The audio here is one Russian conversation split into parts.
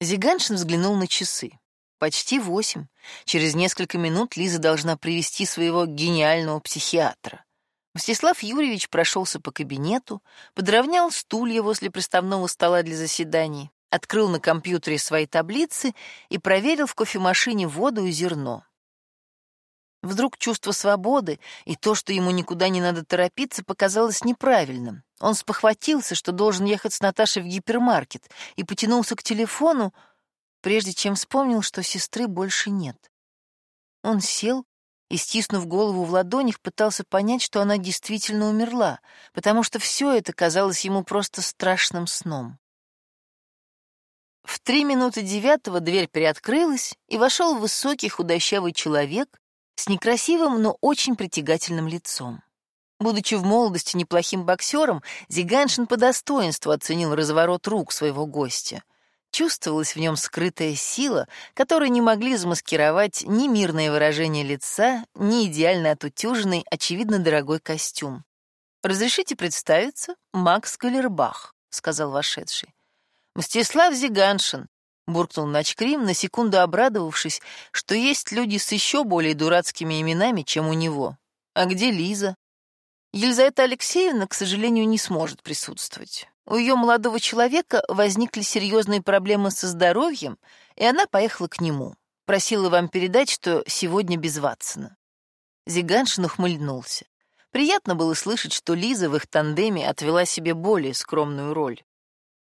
Зиганшин взглянул на часы. Почти восемь. Через несколько минут Лиза должна привести своего гениального психиатра. Мстислав Юрьевич прошелся по кабинету, подровнял стулья возле приставного стола для заседаний, открыл на компьютере свои таблицы и проверил в кофемашине воду и зерно. Вдруг чувство свободы и то, что ему никуда не надо торопиться, показалось неправильным. Он спохватился, что должен ехать с Наташей в гипермаркет, и потянулся к телефону, прежде чем вспомнил, что сестры больше нет. Он сел и, стиснув голову в ладонях, пытался понять, что она действительно умерла, потому что все это казалось ему просто страшным сном. В три минуты девятого дверь приоткрылась, и вошел высокий худощавый человек с некрасивым, но очень притягательным лицом. Будучи в молодости неплохим боксером, Зиганшин по достоинству оценил разворот рук своего гостя. Чувствовалась в нем скрытая сила, которую не могли замаскировать ни мирное выражение лица, ни идеально отутюженный, очевидно, дорогой костюм. «Разрешите представиться? Макс Галербах», — сказал вошедший. «Мстислав Зиганшин», — буркнул Начкрим, на секунду обрадовавшись, что есть люди с еще более дурацкими именами, чем у него. «А где Лиза?» Елизавета Алексеевна, к сожалению, не сможет присутствовать. У ее молодого человека возникли серьезные проблемы со здоровьем, и она поехала к нему. Просила вам передать, что сегодня без Ватсона. Зиганшин ухмыльнулся. Приятно было слышать, что Лиза в их тандеме отвела себе более скромную роль.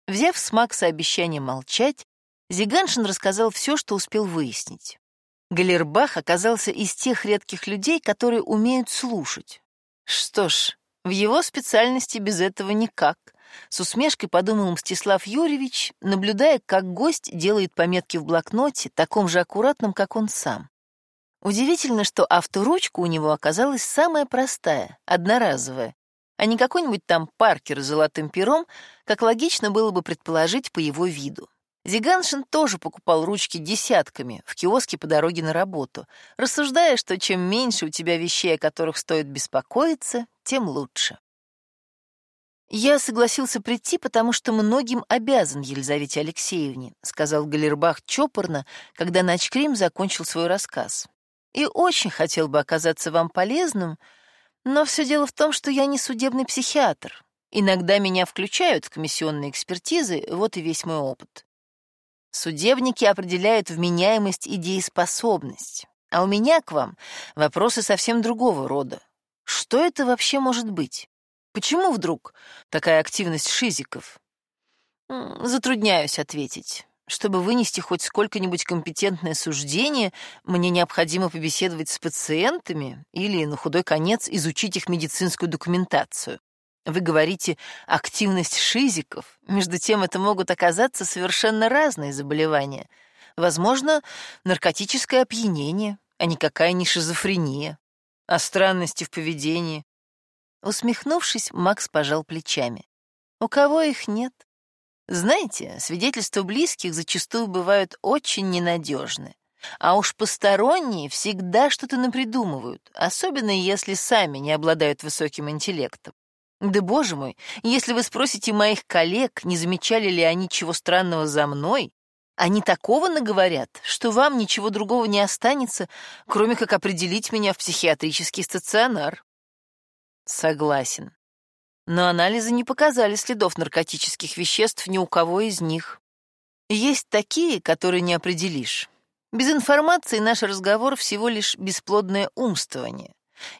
Взяв с Макса обещание молчать, Зиганшин рассказал все, что успел выяснить. Галербах оказался из тех редких людей, которые умеют слушать. Что ж, в его специальности без этого никак — с усмешкой подумал Мстислав Юрьевич, наблюдая, как гость делает пометки в блокноте, таком же аккуратном, как он сам. Удивительно, что авторучка у него оказалась самая простая, одноразовая, а не какой-нибудь там паркер с золотым пером, как логично было бы предположить по его виду. Зиганшин тоже покупал ручки десятками в киоске по дороге на работу, рассуждая, что чем меньше у тебя вещей, о которых стоит беспокоиться, тем лучше. «Я согласился прийти, потому что многим обязан Елизавете Алексеевне», сказал Галербах чопорно, когда Начкрим закончил свой рассказ. «И очень хотел бы оказаться вам полезным, но все дело в том, что я не судебный психиатр. Иногда меня включают в комиссионные экспертизы, вот и весь мой опыт. Судебники определяют вменяемость и дееспособность, а у меня к вам вопросы совсем другого рода. Что это вообще может быть?» Почему вдруг такая активность шизиков? Затрудняюсь ответить. Чтобы вынести хоть сколько-нибудь компетентное суждение, мне необходимо побеседовать с пациентами или, на худой конец, изучить их медицинскую документацию. Вы говорите «активность шизиков», между тем это могут оказаться совершенно разные заболевания. Возможно, наркотическое опьянение, а никакая не шизофрения, а странности в поведении, Усмехнувшись, Макс пожал плечами. У кого их нет? Знаете, свидетельства близких зачастую бывают очень ненадежны. А уж посторонние всегда что-то напридумывают, особенно если сами не обладают высоким интеллектом. Да боже мой, если вы спросите моих коллег, не замечали ли они чего странного за мной, они такого наговорят, что вам ничего другого не останется, кроме как определить меня в психиатрический стационар. Согласен. Но анализы не показали следов наркотических веществ ни у кого из них. Есть такие, которые не определишь. Без информации наш разговор всего лишь бесплодное умствование.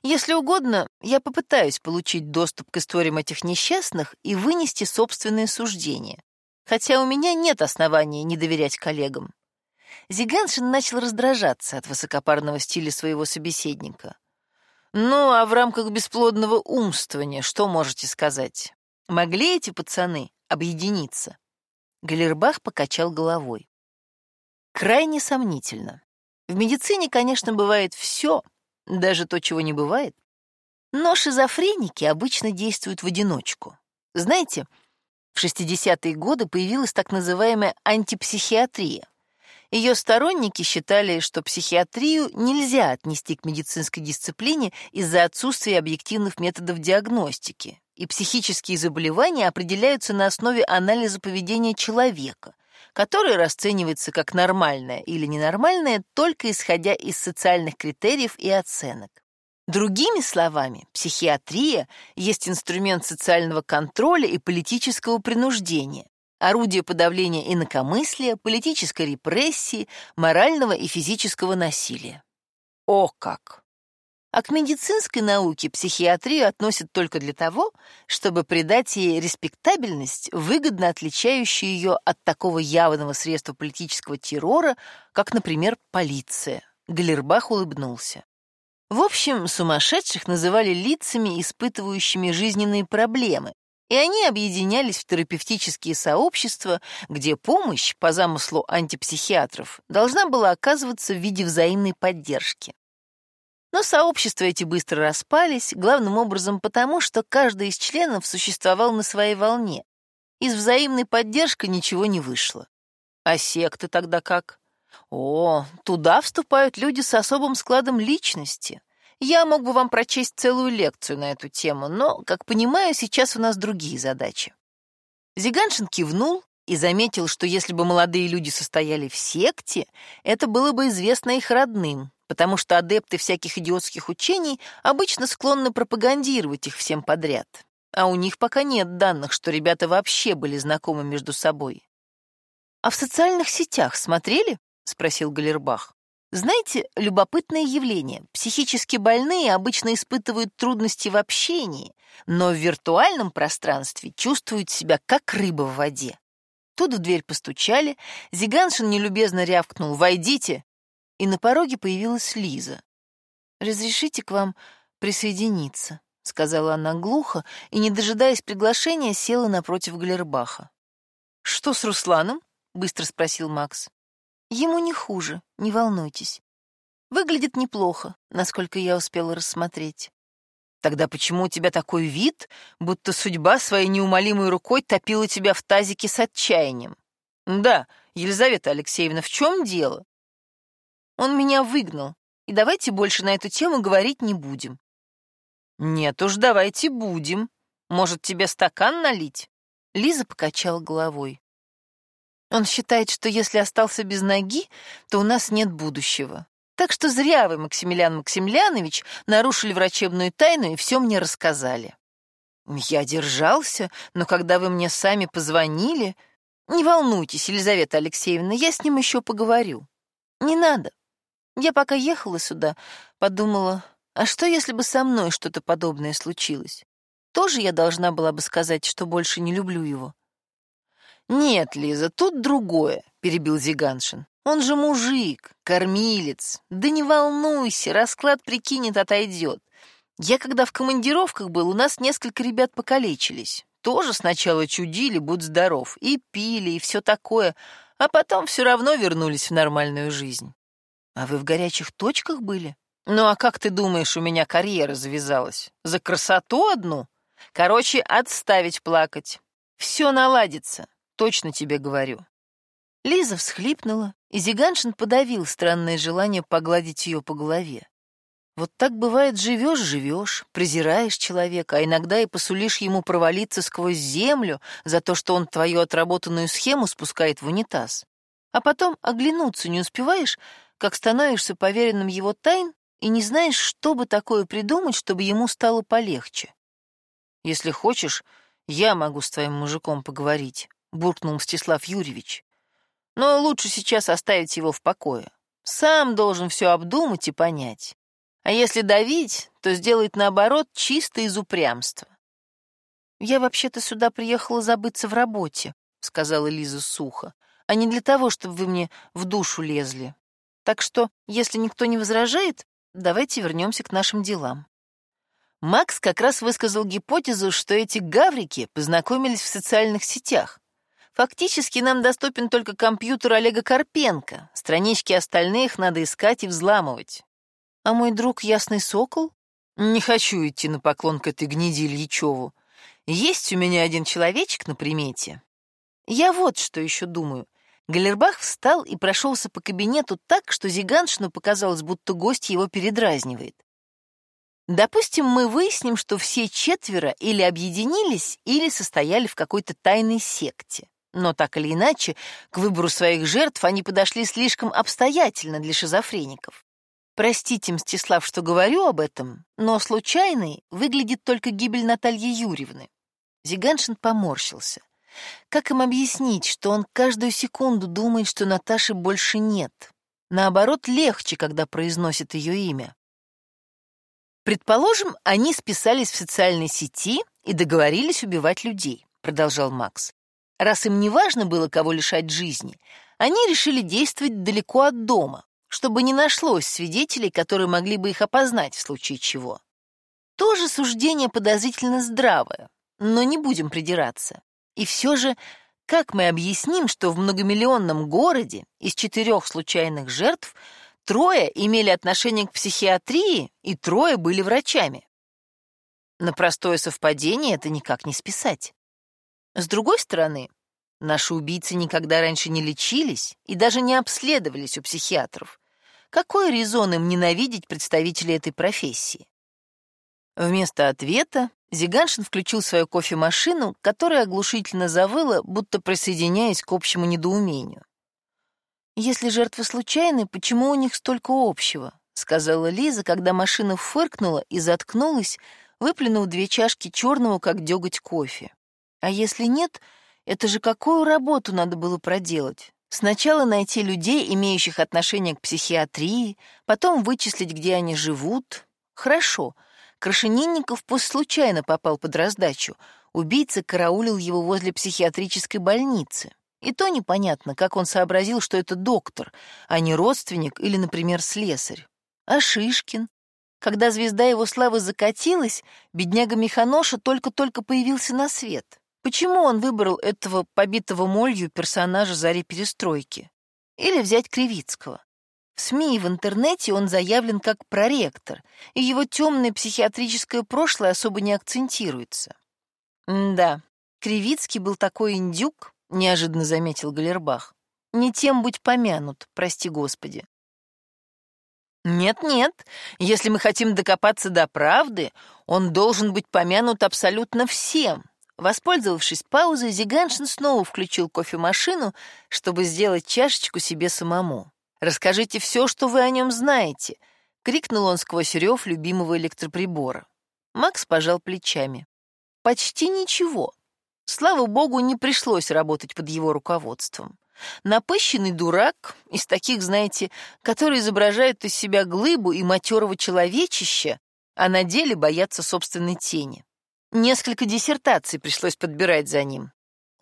Если угодно, я попытаюсь получить доступ к историям этих несчастных и вынести собственные суждения. Хотя у меня нет оснований не доверять коллегам. Зиганшин начал раздражаться от высокопарного стиля своего собеседника. Ну, а в рамках бесплодного умствования что можете сказать? Могли эти пацаны объединиться? Галербах покачал головой. Крайне сомнительно. В медицине, конечно, бывает все, даже то, чего не бывает. Но шизофреники обычно действуют в одиночку. Знаете, в 60-е годы появилась так называемая антипсихиатрия. Ее сторонники считали, что психиатрию нельзя отнести к медицинской дисциплине из-за отсутствия объективных методов диагностики, и психические заболевания определяются на основе анализа поведения человека, которое расценивается как нормальное или ненормальное только исходя из социальных критериев и оценок. Другими словами, психиатрия есть инструмент социального контроля и политического принуждения, орудие подавления инакомыслия, политической репрессии, морального и физического насилия. О как! А к медицинской науке психиатрию относят только для того, чтобы придать ей респектабельность, выгодно отличающую ее от такого явного средства политического террора, как, например, полиция. Галербах улыбнулся. В общем, сумасшедших называли лицами, испытывающими жизненные проблемы, и они объединялись в терапевтические сообщества, где помощь, по замыслу антипсихиатров, должна была оказываться в виде взаимной поддержки. Но сообщества эти быстро распались, главным образом потому, что каждый из членов существовал на своей волне. Из взаимной поддержки ничего не вышло. А секты тогда как? О, туда вступают люди с особым складом личности. Я мог бы вам прочесть целую лекцию на эту тему, но, как понимаю, сейчас у нас другие задачи. Зиганшин кивнул и заметил, что если бы молодые люди состояли в секте, это было бы известно их родным, потому что адепты всяких идиотских учений обычно склонны пропагандировать их всем подряд. А у них пока нет данных, что ребята вообще были знакомы между собой. «А в социальных сетях смотрели?» — спросил Галербах. «Знаете, любопытное явление. Психически больные обычно испытывают трудности в общении, но в виртуальном пространстве чувствуют себя как рыба в воде. Тут в дверь постучали, Зиганшин нелюбезно рявкнул «Войдите!» И на пороге появилась Лиза. «Разрешите к вам присоединиться», — сказала она глухо и, не дожидаясь приглашения, села напротив Глербаха. «Что с Русланом?» — быстро спросил Макс. «Ему не хуже, не волнуйтесь. Выглядит неплохо, насколько я успела рассмотреть». «Тогда почему у тебя такой вид, будто судьба своей неумолимой рукой топила тебя в тазике с отчаянием?» «Да, Елизавета Алексеевна, в чем дело?» Он меня выгнал, и давайте больше на эту тему говорить не будем». «Нет уж, давайте будем. Может, тебе стакан налить?» Лиза покачала головой. «Он считает, что если остался без ноги, то у нас нет будущего. Так что зря вы, Максимилиан Максимлянович, нарушили врачебную тайну и все мне рассказали». «Я держался, но когда вы мне сами позвонили...» «Не волнуйтесь, Елизавета Алексеевна, я с ним еще поговорю». «Не надо. Я пока ехала сюда, подумала, а что, если бы со мной что-то подобное случилось? Тоже я должна была бы сказать, что больше не люблю его? «Нет, Лиза, тут другое», — перебил Зиганшин. «Он же мужик, кормилец. Да не волнуйся, расклад прикинет, отойдет. Я когда в командировках был, у нас несколько ребят покалечились. Тоже сначала чудили, будь здоров, и пили, и все такое, а потом все равно вернулись в нормальную жизнь. А вы в горячих точках были? Ну а как ты думаешь, у меня карьера завязалась? За красоту одну? Короче, отставить плакать. Все наладится, точно тебе говорю. Лиза всхлипнула, и Зиганшин подавил странное желание погладить ее по голове. Вот так бывает, живешь-живешь, презираешь человека, а иногда и посулишь ему провалиться сквозь землю за то, что он твою отработанную схему спускает в унитаз. А потом оглянуться не успеваешь, как становишься поверенным его тайн и не знаешь, что бы такое придумать, чтобы ему стало полегче. «Если хочешь, я могу с твоим мужиком поговорить», — буркнул Мстислав Юрьевич. «Но лучше сейчас оставить его в покое. Сам должен все обдумать и понять. А если давить, то сделает наоборот чисто из упрямства». «Я вообще-то сюда приехала забыться в работе», — сказала Лиза сухо, «а не для того, чтобы вы мне в душу лезли. Так что, если никто не возражает, давайте вернемся к нашим делам. Макс как раз высказал гипотезу, что эти гаврики познакомились в социальных сетях. Фактически нам доступен только компьютер Олега Карпенко. Странички остальных надо искать и взламывать. А мой друг Ясный Сокол? Не хочу идти на поклон к этой гниде Ильичеву. Есть у меня один человечек на примете. Я вот что еще думаю. Галербах встал и прошелся по кабинету так, что Зиганшину показалось, будто гость его передразнивает. Допустим, мы выясним, что все четверо или объединились, или состояли в какой-то тайной секте. Но так или иначе, к выбору своих жертв они подошли слишком обстоятельно для шизофреников. Простите, Мстислав, что говорю об этом, но случайной выглядит только гибель Натальи Юрьевны. Зиганшин поморщился. Как им объяснить, что он каждую секунду думает, что Наташи больше нет? Наоборот, легче, когда произносит ее имя. Предположим, они списались в социальной сети и договорились убивать людей, продолжал Макс. Раз им не важно было, кого лишать жизни, они решили действовать далеко от дома, чтобы не нашлось свидетелей, которые могли бы их опознать в случае чего. Тоже суждение подозрительно здравое, но не будем придираться. И все же, как мы объясним, что в многомиллионном городе из четырех случайных жертв трое имели отношение к психиатрии и трое были врачами? На простое совпадение это никак не списать. С другой стороны, наши убийцы никогда раньше не лечились и даже не обследовались у психиатров, какой резон им ненавидеть представителей этой профессии? Вместо ответа Зиганшин включил свою кофемашину, которая оглушительно завыла, будто присоединяясь к общему недоумению. «Если жертвы случайны, почему у них столько общего?» — сказала Лиза, когда машина фыркнула и заткнулась, выплюнув две чашки черного, как деготь кофе. «А если нет, это же какую работу надо было проделать? Сначала найти людей, имеющих отношение к психиатрии, потом вычислить, где они живут. Хорошо. Крашенинников пусть случайно попал под раздачу. Убийца караулил его возле психиатрической больницы. И то непонятно, как он сообразил, что это доктор, а не родственник или, например, слесарь. А Шишкин? Когда звезда его славы закатилась, бедняга Механоша только-только появился на свет. Почему он выбрал этого побитого молью персонажа зари перестройки? Или взять Кривицкого? В СМИ и в интернете он заявлен как проректор, и его темное психиатрическое прошлое особо не акцентируется. «Да, Кривицкий был такой индюк», — неожиданно заметил Галербах. «Не тем будь помянут, прости господи». «Нет-нет, если мы хотим докопаться до правды, он должен быть помянут абсолютно всем», Воспользовавшись паузой, Зиганшин снова включил кофемашину, чтобы сделать чашечку себе самому. «Расскажите все, что вы о нем знаете», — крикнул он сквозь рев любимого электроприбора. Макс пожал плечами. «Почти ничего. Слава богу, не пришлось работать под его руководством. Напыщенный дурак, из таких, знаете, которые изображают из себя глыбу и матерого человечища, а на деле боятся собственной тени. Несколько диссертаций пришлось подбирать за ним.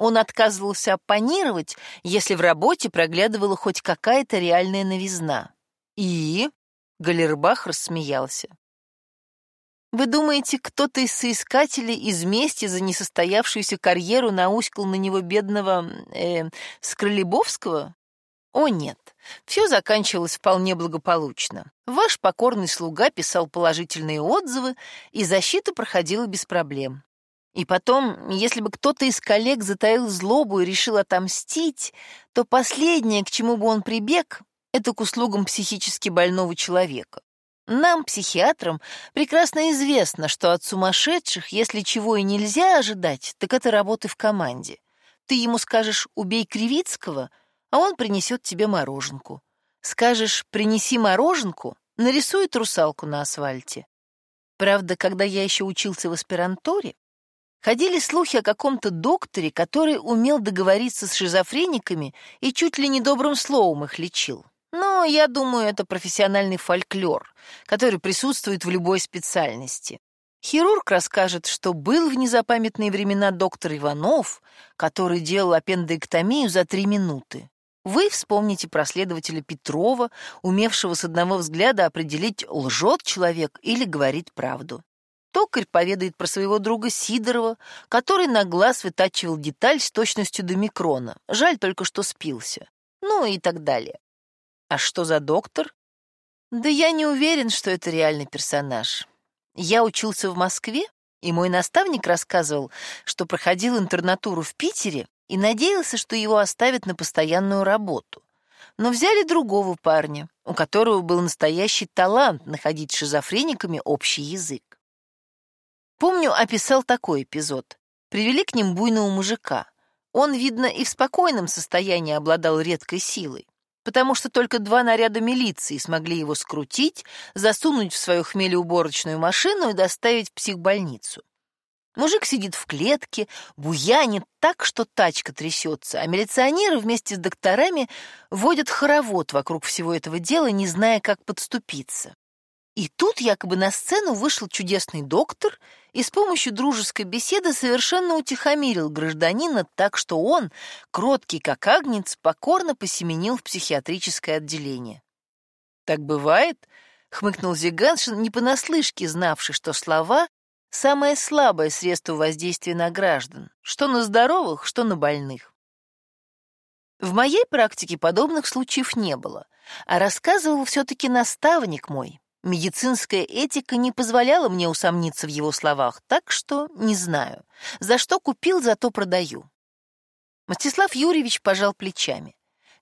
Он отказывался оппонировать, если в работе проглядывала хоть какая-то реальная новизна. И... Галербах рассмеялся. Вы думаете, кто-то из соискателей из мести за несостоявшуюся карьеру науськал на него бедного... Э, Скрылебовского? О нет, все заканчивалось вполне благополучно. Ваш покорный слуга писал положительные отзывы, и защита проходила без проблем. И потом, если бы кто-то из коллег затаил злобу и решил отомстить, то последнее, к чему бы он прибег, это к услугам психически больного человека. Нам, психиатрам, прекрасно известно, что от сумасшедших, если чего и нельзя ожидать, так это работы в команде. Ты ему скажешь «убей Кривицкого», а он принесет тебе мороженку. Скажешь «принеси мороженку», нарисует русалку на асфальте. Правда, когда я еще учился в аспирантуре, ходили слухи о каком-то докторе, который умел договориться с шизофрениками и чуть ли не добрым словом их лечил. Но я думаю, это профессиональный фольклор, который присутствует в любой специальности. Хирург расскажет, что был в незапамятные времена доктор Иванов, который делал аппендэктомию за три минуты. Вы вспомните про следователя Петрова, умевшего с одного взгляда определить, лжет человек или говорит правду. Токарь поведает про своего друга Сидорова, который на глаз вытачивал деталь с точностью до микрона. Жаль только, что спился. Ну и так далее. А что за доктор? Да я не уверен, что это реальный персонаж. Я учился в Москве, и мой наставник рассказывал, что проходил интернатуру в Питере и надеялся, что его оставят на постоянную работу. Но взяли другого парня, у которого был настоящий талант находить с шизофрениками общий язык. Помню, описал такой эпизод. Привели к ним буйного мужика. Он, видно, и в спокойном состоянии обладал редкой силой, потому что только два наряда милиции смогли его скрутить, засунуть в свою хмелеуборочную машину и доставить в психбольницу. Мужик сидит в клетке, буянит так, что тачка трясется, а милиционеры вместе с докторами водят хоровод вокруг всего этого дела, не зная, как подступиться. И тут якобы на сцену вышел чудесный доктор и с помощью дружеской беседы совершенно утихомирил гражданина так, что он, кроткий как агнец, покорно посеменил в психиатрическое отделение. «Так бывает?» — хмыкнул Зиганшин, не понаслышке знавший, что слова — самое слабое средство воздействия на граждан, что на здоровых, что на больных. В моей практике подобных случаев не было, а рассказывал все-таки наставник мой, Медицинская этика не позволяла мне усомниться в его словах, так что не знаю. За что купил, зато продаю. Мстислав Юрьевич пожал плечами.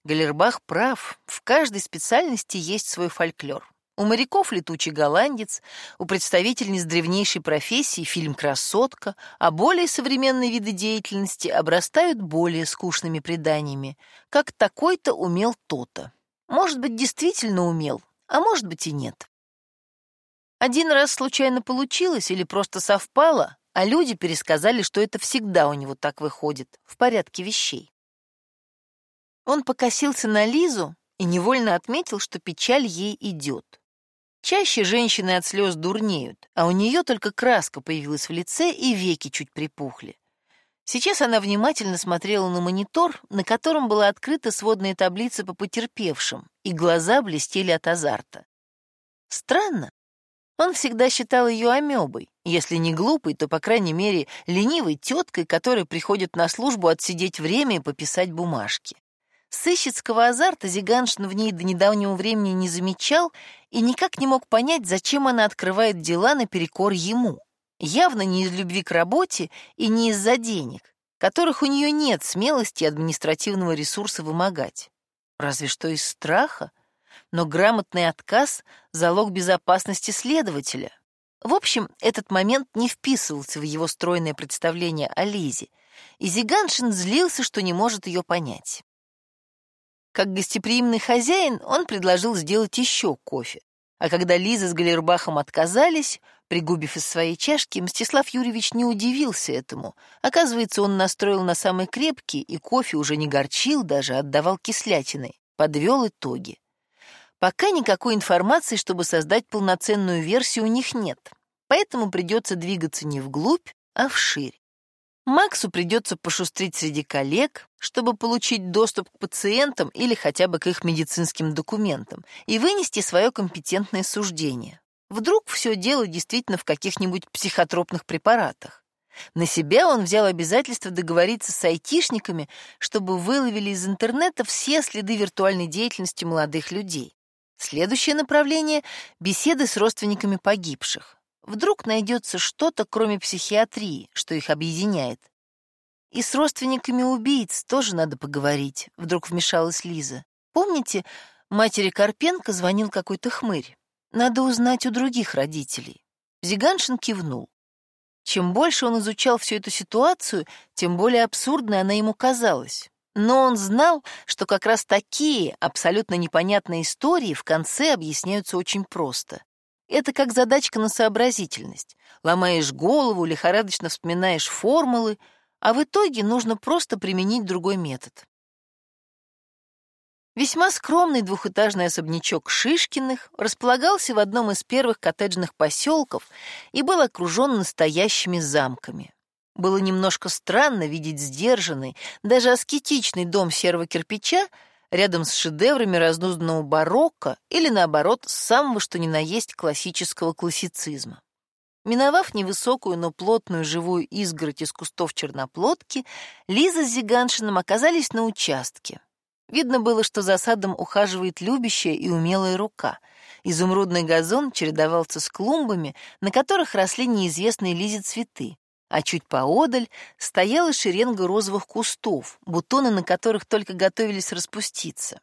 Галербах прав, в каждой специальности есть свой фольклор. У моряков летучий голландец, у представительниц древнейшей профессии фильм «Красотка», а более современные виды деятельности обрастают более скучными преданиями, как такой-то умел то-то. Может быть, действительно умел, а может быть и нет. Один раз случайно получилось или просто совпало, а люди пересказали, что это всегда у него так выходит, в порядке вещей. Он покосился на Лизу и невольно отметил, что печаль ей идет. Чаще женщины от слез дурнеют, а у нее только краска появилась в лице и веки чуть припухли. Сейчас она внимательно смотрела на монитор, на котором была открыта сводная таблица по потерпевшим, и глаза блестели от азарта. Странно, он всегда считал ее амебой, если не глупой, то, по крайней мере, ленивой теткой, которая приходит на службу отсидеть время и пописать бумажки. Сыщицкого азарта Зиганшин в ней до недавнего времени не замечал и никак не мог понять, зачем она открывает дела наперекор ему. Явно не из любви к работе и не из-за денег, которых у нее нет смелости административного ресурса вымогать. Разве что из страха, но грамотный отказ — залог безопасности следователя. В общем, этот момент не вписывался в его стройное представление о Лизе, и Зиганшин злился, что не может ее понять. Как гостеприимный хозяин он предложил сделать еще кофе, а когда Лиза с Галербахом отказались, пригубив из своей чашки, Мстислав Юрьевич не удивился этому. Оказывается, он настроил на самый крепкий, и кофе уже не горчил, даже отдавал кислятиной, подвел итоги. Пока никакой информации, чтобы создать полноценную версию, у них нет, поэтому придется двигаться не вглубь, а вширь. Максу придется пошустрить среди коллег, чтобы получить доступ к пациентам или хотя бы к их медицинским документам и вынести свое компетентное суждение. Вдруг все дело действительно в каких-нибудь психотропных препаратах. На себя он взял обязательство договориться с айтишниками, чтобы выловили из интернета все следы виртуальной деятельности молодых людей. Следующее направление — беседы с родственниками погибших. Вдруг найдется что-то, кроме психиатрии, что их объединяет. И с родственниками убийц тоже надо поговорить, вдруг вмешалась Лиза. Помните, матери Карпенко звонил какой-то хмырь? Надо узнать у других родителей. Зиганшин кивнул. Чем больше он изучал всю эту ситуацию, тем более абсурдной она ему казалась. Но он знал, что как раз такие абсолютно непонятные истории в конце объясняются очень просто. Это как задачка на сообразительность. Ломаешь голову, лихорадочно вспоминаешь формулы, а в итоге нужно просто применить другой метод. Весьма скромный двухэтажный особнячок Шишкиных располагался в одном из первых коттеджных поселков и был окружен настоящими замками. Было немножко странно видеть сдержанный, даже аскетичный дом серого кирпича рядом с шедеврами разнузданного барокко или, наоборот, самого что ни на есть классического классицизма. Миновав невысокую, но плотную живую изгородь из кустов черноплодки, Лиза с Зиганшиным оказались на участке. Видно было, что за садом ухаживает любящая и умелая рука. Изумрудный газон чередовался с клумбами, на которых росли неизвестные Лизе цветы а чуть поодаль стояла шеренга розовых кустов, бутоны на которых только готовились распуститься.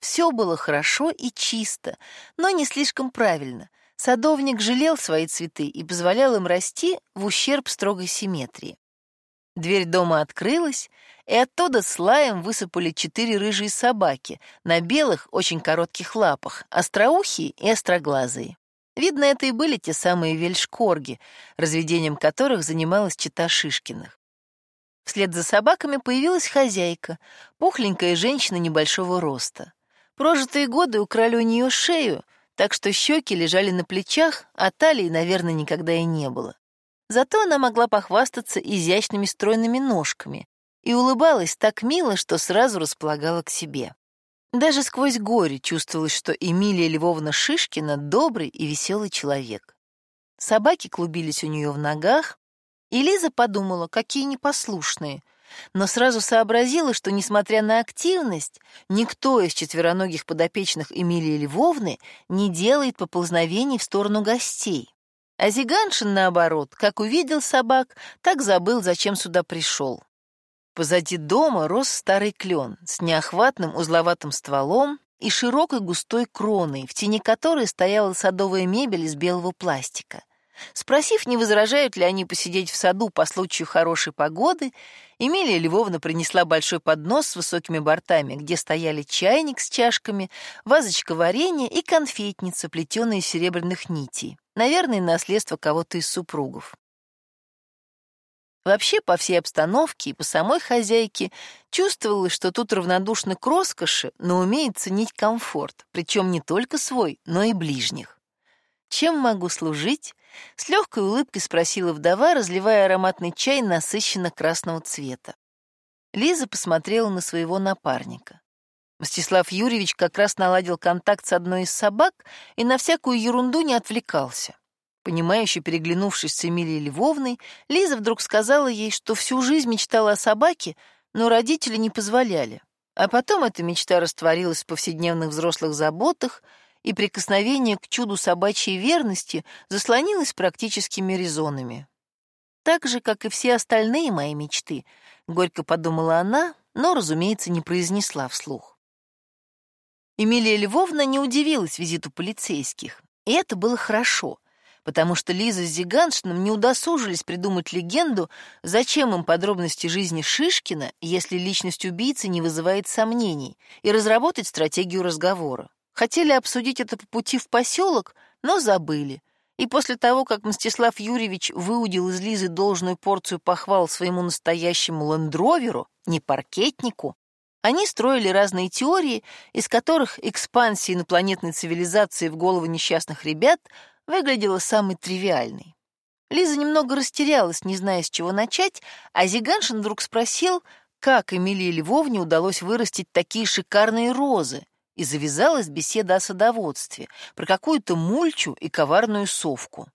Все было хорошо и чисто, но не слишком правильно. Садовник жалел свои цветы и позволял им расти в ущерб строгой симметрии. Дверь дома открылась, и оттуда с лаем высыпали четыре рыжие собаки на белых, очень коротких лапах, остроухие и остроглазые. Видно, это и были те самые вельшкорги, разведением которых занималась чита Шишкиных. Вслед за собаками появилась хозяйка, пухленькая женщина небольшого роста. Прожитые годы украли у нее шею, так что щеки лежали на плечах, а талии, наверное, никогда и не было. Зато она могла похвастаться изящными стройными ножками и улыбалась так мило, что сразу располагала к себе. Даже сквозь горе чувствовалось, что Эмилия Львовна Шишкина добрый и веселый человек. Собаки клубились у нее в ногах, и Лиза подумала, какие непослушные, но сразу сообразила, что, несмотря на активность, никто из четвероногих подопечных Эмилии Львовны не делает поползновений в сторону гостей. А Зиганшин, наоборот, как увидел собак, так забыл, зачем сюда пришел. Позади дома рос старый клен с неохватным узловатым стволом и широкой густой кроной, в тени которой стояла садовая мебель из белого пластика. Спросив, не возражают ли они посидеть в саду по случаю хорошей погоды, Эмилия Львовна принесла большой поднос с высокими бортами, где стояли чайник с чашками, вазочка варенья и конфетница, плетеная из серебряных нитей. Наверное, наследство кого-то из супругов. Вообще, по всей обстановке и по самой хозяйке чувствовалось, что тут равнодушно к роскоши, но умеет ценить комфорт, причем не только свой, но и ближних. «Чем могу служить?» — с легкой улыбкой спросила вдова, разливая ароматный чай насыщенно красного цвета. Лиза посмотрела на своего напарника. Мстислав Юрьевич как раз наладил контакт с одной из собак и на всякую ерунду не отвлекался. Понимающе переглянувшись с Эмилией Львовной, Лиза вдруг сказала ей, что всю жизнь мечтала о собаке, но родители не позволяли. А потом эта мечта растворилась в повседневных взрослых заботах, и прикосновение к чуду собачьей верности заслонилось практическими резонами. Так же, как и все остальные мои мечты, горько подумала она, но, разумеется, не произнесла вслух. Эмилия Львовна не удивилась визиту полицейских, и это было хорошо, потому что Лиза с Зиганшиным не удосужились придумать легенду, зачем им подробности жизни Шишкина, если личность убийцы не вызывает сомнений, и разработать стратегию разговора. Хотели обсудить это по пути в поселок, но забыли. И после того, как Мстислав Юрьевич выудил из Лизы должную порцию похвал своему настоящему ландроверу, не паркетнику, они строили разные теории, из которых экспансия инопланетной цивилизации в головы несчастных ребят выглядела самой тривиальной. Лиза немного растерялась, не зная, с чего начать, а Зиганшин вдруг спросил, как Эмилии Львовне удалось вырастить такие шикарные розы, и завязалась беседа о садоводстве, про какую-то мульчу и коварную совку.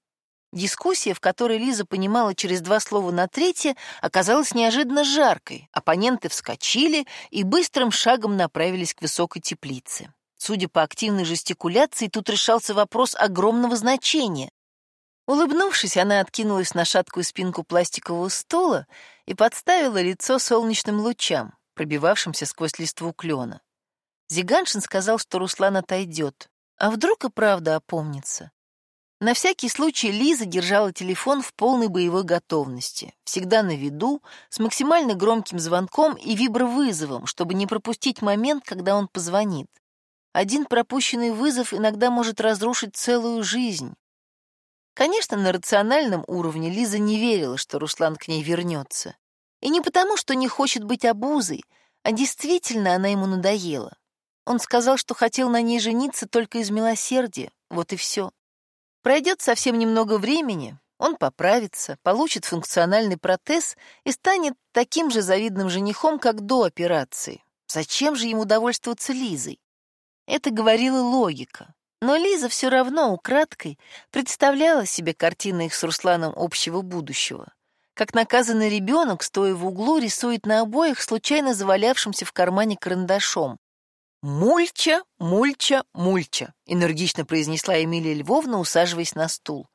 Дискуссия, в которой Лиза понимала через два слова на третье, оказалась неожиданно жаркой. Оппоненты вскочили и быстрым шагом направились к высокой теплице. Судя по активной жестикуляции, тут решался вопрос огромного значения. Улыбнувшись, она откинулась на шаткую спинку пластикового стула и подставила лицо солнечным лучам, пробивавшимся сквозь листву клена. Зиганшин сказал, что Руслан отойдет. А вдруг и правда опомнится? На всякий случай Лиза держала телефон в полной боевой готовности, всегда на виду, с максимально громким звонком и вибровызовом, чтобы не пропустить момент, когда он позвонит. Один пропущенный вызов иногда может разрушить целую жизнь. Конечно, на рациональном уровне Лиза не верила, что Руслан к ней вернется. И не потому, что не хочет быть обузой, а действительно она ему надоела. Он сказал, что хотел на ней жениться только из милосердия, вот и все. Пройдет совсем немного времени, он поправится, получит функциональный протез и станет таким же завидным женихом, как до операции. Зачем же ему довольствоваться Лизой? Это говорила логика. Но Лиза все равно украдкой представляла себе картины их с Русланом общего будущего. Как наказанный ребенок, стоя в углу, рисует на обоих случайно завалявшимся в кармане карандашом. «Мульча, мульча, мульча», — энергично произнесла Эмилия Львовна, усаживаясь на стул.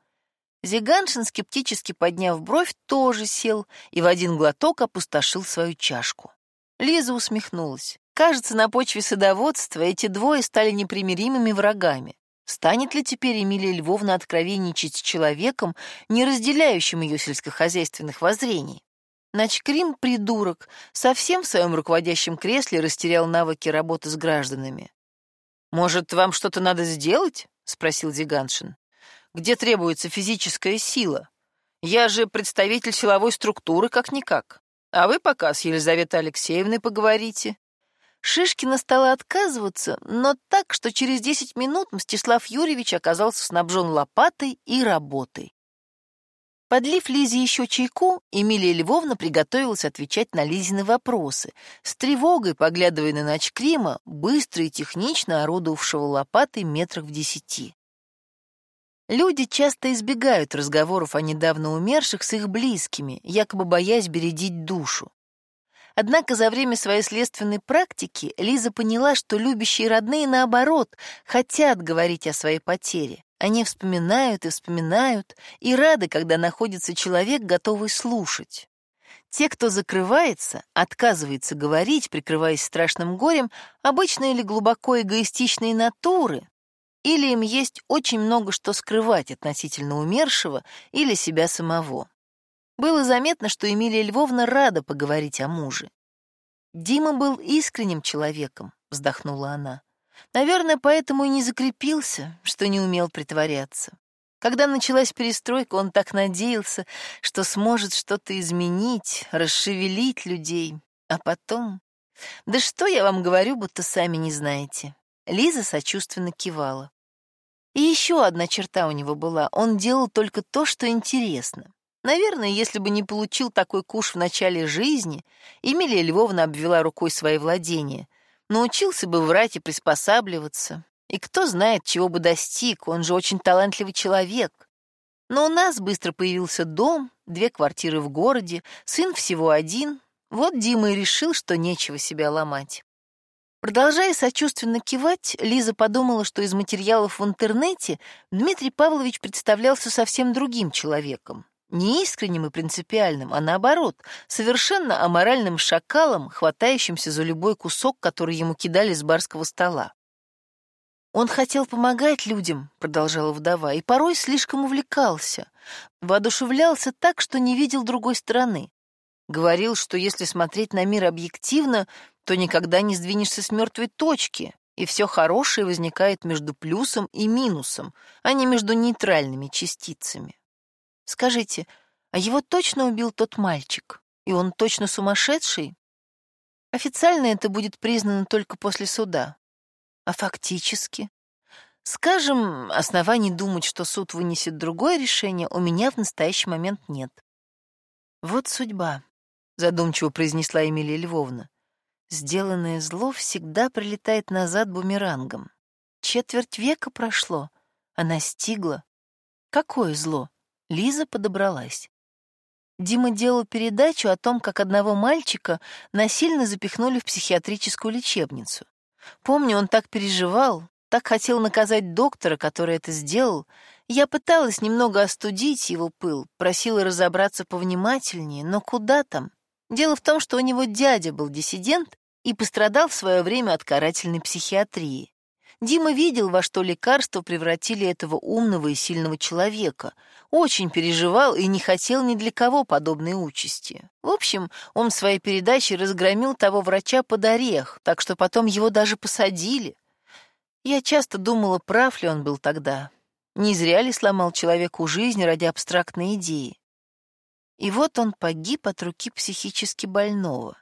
Зиганшин, скептически подняв бровь, тоже сел и в один глоток опустошил свою чашку. Лиза усмехнулась. Кажется, на почве садоводства эти двое стали непримиримыми врагами. Станет ли теперь Эмилия Львовна откровенничать с человеком, не разделяющим ее сельскохозяйственных воззрений? Начкрим — придурок, совсем в своем руководящем кресле растерял навыки работы с гражданами. «Может, вам что-то надо сделать?» — спросил Зиганшин. «Где требуется физическая сила? Я же представитель силовой структуры, как-никак. А вы пока с Елизаветой Алексеевной поговорите». Шишкина стала отказываться, но так, что через десять минут Мстислав Юрьевич оказался снабжен лопатой и работой. Подлив Лизе еще чайку, Эмилия Львовна приготовилась отвечать на Лизины вопросы, с тревогой поглядывая на ночкрима, быстро и технично орудовавшего лопатой метрах в десяти. Люди часто избегают разговоров о недавно умерших с их близкими, якобы боясь бередить душу. Однако за время своей следственной практики Лиза поняла, что любящие родные, наоборот, хотят говорить о своей потере. Они вспоминают и вспоминают, и рады, когда находится человек, готовый слушать. Те, кто закрывается, отказывается говорить, прикрываясь страшным горем, обычно или глубоко эгоистичные натуры, или им есть очень много что скрывать относительно умершего или себя самого. Было заметно, что Эмилия Львовна рада поговорить о муже. «Дима был искренним человеком», — вздохнула она. Наверное, поэтому и не закрепился, что не умел притворяться. Когда началась перестройка, он так надеялся, что сможет что-то изменить, расшевелить людей. А потом... Да что я вам говорю, будто сами не знаете. Лиза сочувственно кивала. И еще одна черта у него была. Он делал только то, что интересно. Наверное, если бы не получил такой куш в начале жизни, Эмилия Львовна обвела рукой свои владения, научился бы врать и приспосабливаться. И кто знает, чего бы достиг, он же очень талантливый человек. Но у нас быстро появился дом, две квартиры в городе, сын всего один. Вот Дима и решил, что нечего себя ломать. Продолжая сочувственно кивать, Лиза подумала, что из материалов в интернете Дмитрий Павлович представлялся совсем другим человеком. Не искренним и принципиальным, а наоборот, совершенно аморальным шакалом, хватающимся за любой кусок, который ему кидали с барского стола. «Он хотел помогать людям», — продолжала вдова, «и порой слишком увлекался. Воодушевлялся так, что не видел другой стороны. Говорил, что если смотреть на мир объективно, то никогда не сдвинешься с мертвой точки, и все хорошее возникает между плюсом и минусом, а не между нейтральными частицами. Скажите, а его точно убил тот мальчик? И он точно сумасшедший? Официально это будет признано только после суда. А фактически? Скажем, оснований думать, что суд вынесет другое решение, у меня в настоящий момент нет. Вот судьба, задумчиво произнесла Эмилия Львовна. Сделанное зло всегда прилетает назад бумерангом. Четверть века прошло, а настигло. Какое зло? Лиза подобралась. Дима делал передачу о том, как одного мальчика насильно запихнули в психиатрическую лечебницу. Помню, он так переживал, так хотел наказать доктора, который это сделал. Я пыталась немного остудить его пыл, просила разобраться повнимательнее, но куда там? Дело в том, что у него дядя был диссидент и пострадал в свое время от карательной психиатрии. Дима видел, во что лекарства превратили этого умного и сильного человека. Очень переживал и не хотел ни для кого подобной участи. В общем, он в своей передаче разгромил того врача под орех, так что потом его даже посадили. Я часто думала, прав ли он был тогда. Не зря ли сломал человеку жизнь ради абстрактной идеи. И вот он погиб от руки психически больного.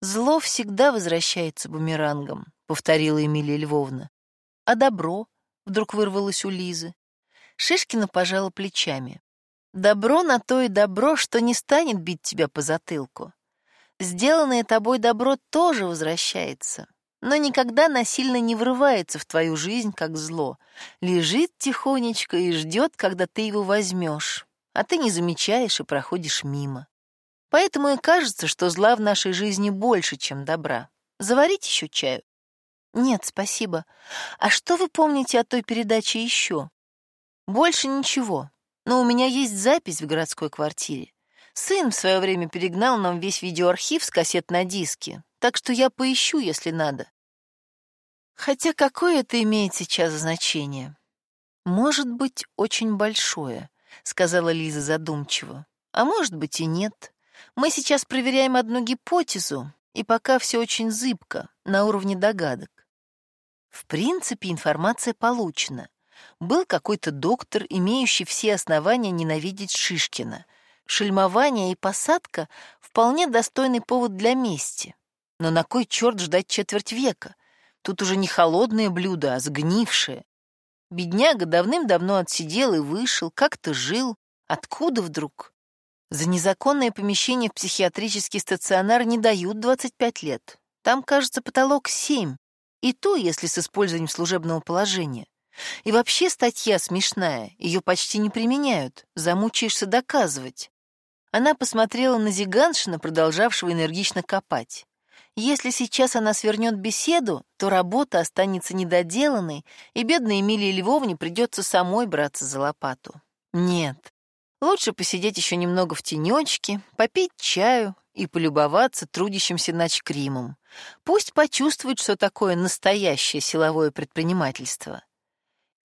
«Зло всегда возвращается бумерангом», — повторила Эмилия Львовна. А добро? Вдруг вырвалось у Лизы. Шишкина пожала плечами. Добро на то и добро, что не станет бить тебя по затылку. Сделанное тобой добро тоже возвращается, но никогда насильно не врывается в твою жизнь, как зло. Лежит тихонечко и ждет, когда ты его возьмешь, а ты не замечаешь и проходишь мимо. Поэтому и кажется, что зла в нашей жизни больше, чем добра. Заварить еще чаю? Нет, спасибо. А что вы помните о той передаче еще? Больше ничего. Но у меня есть запись в городской квартире. Сын в свое время перегнал нам весь видеоархив с кассет на диске, так что я поищу, если надо. Хотя какое это имеет сейчас значение? Может быть, очень большое, сказала Лиза задумчиво. А может быть и нет. Мы сейчас проверяем одну гипотезу, и пока все очень зыбко, на уровне догадок. В принципе, информация получена. Был какой-то доктор, имеющий все основания ненавидеть Шишкина. Шельмование и посадка — вполне достойный повод для мести. Но на кой черт ждать четверть века? Тут уже не холодное блюдо, а сгнившее. Бедняга давным-давно отсидел и вышел, как-то жил. Откуда вдруг? За незаконное помещение в психиатрический стационар не дают 25 лет. Там, кажется, потолок 7. И то, если с использованием служебного положения. И вообще статья смешная, ее почти не применяют, замучаешься доказывать. Она посмотрела на Зиганшина, продолжавшего энергично копать. Если сейчас она свернет беседу, то работа останется недоделанной, и бедной Эмилии Львовне придется самой браться за лопату. Нет, лучше посидеть еще немного в тенечке, попить чаю и полюбоваться трудящимся начкримом. Пусть почувствует, что такое настоящее силовое предпринимательство.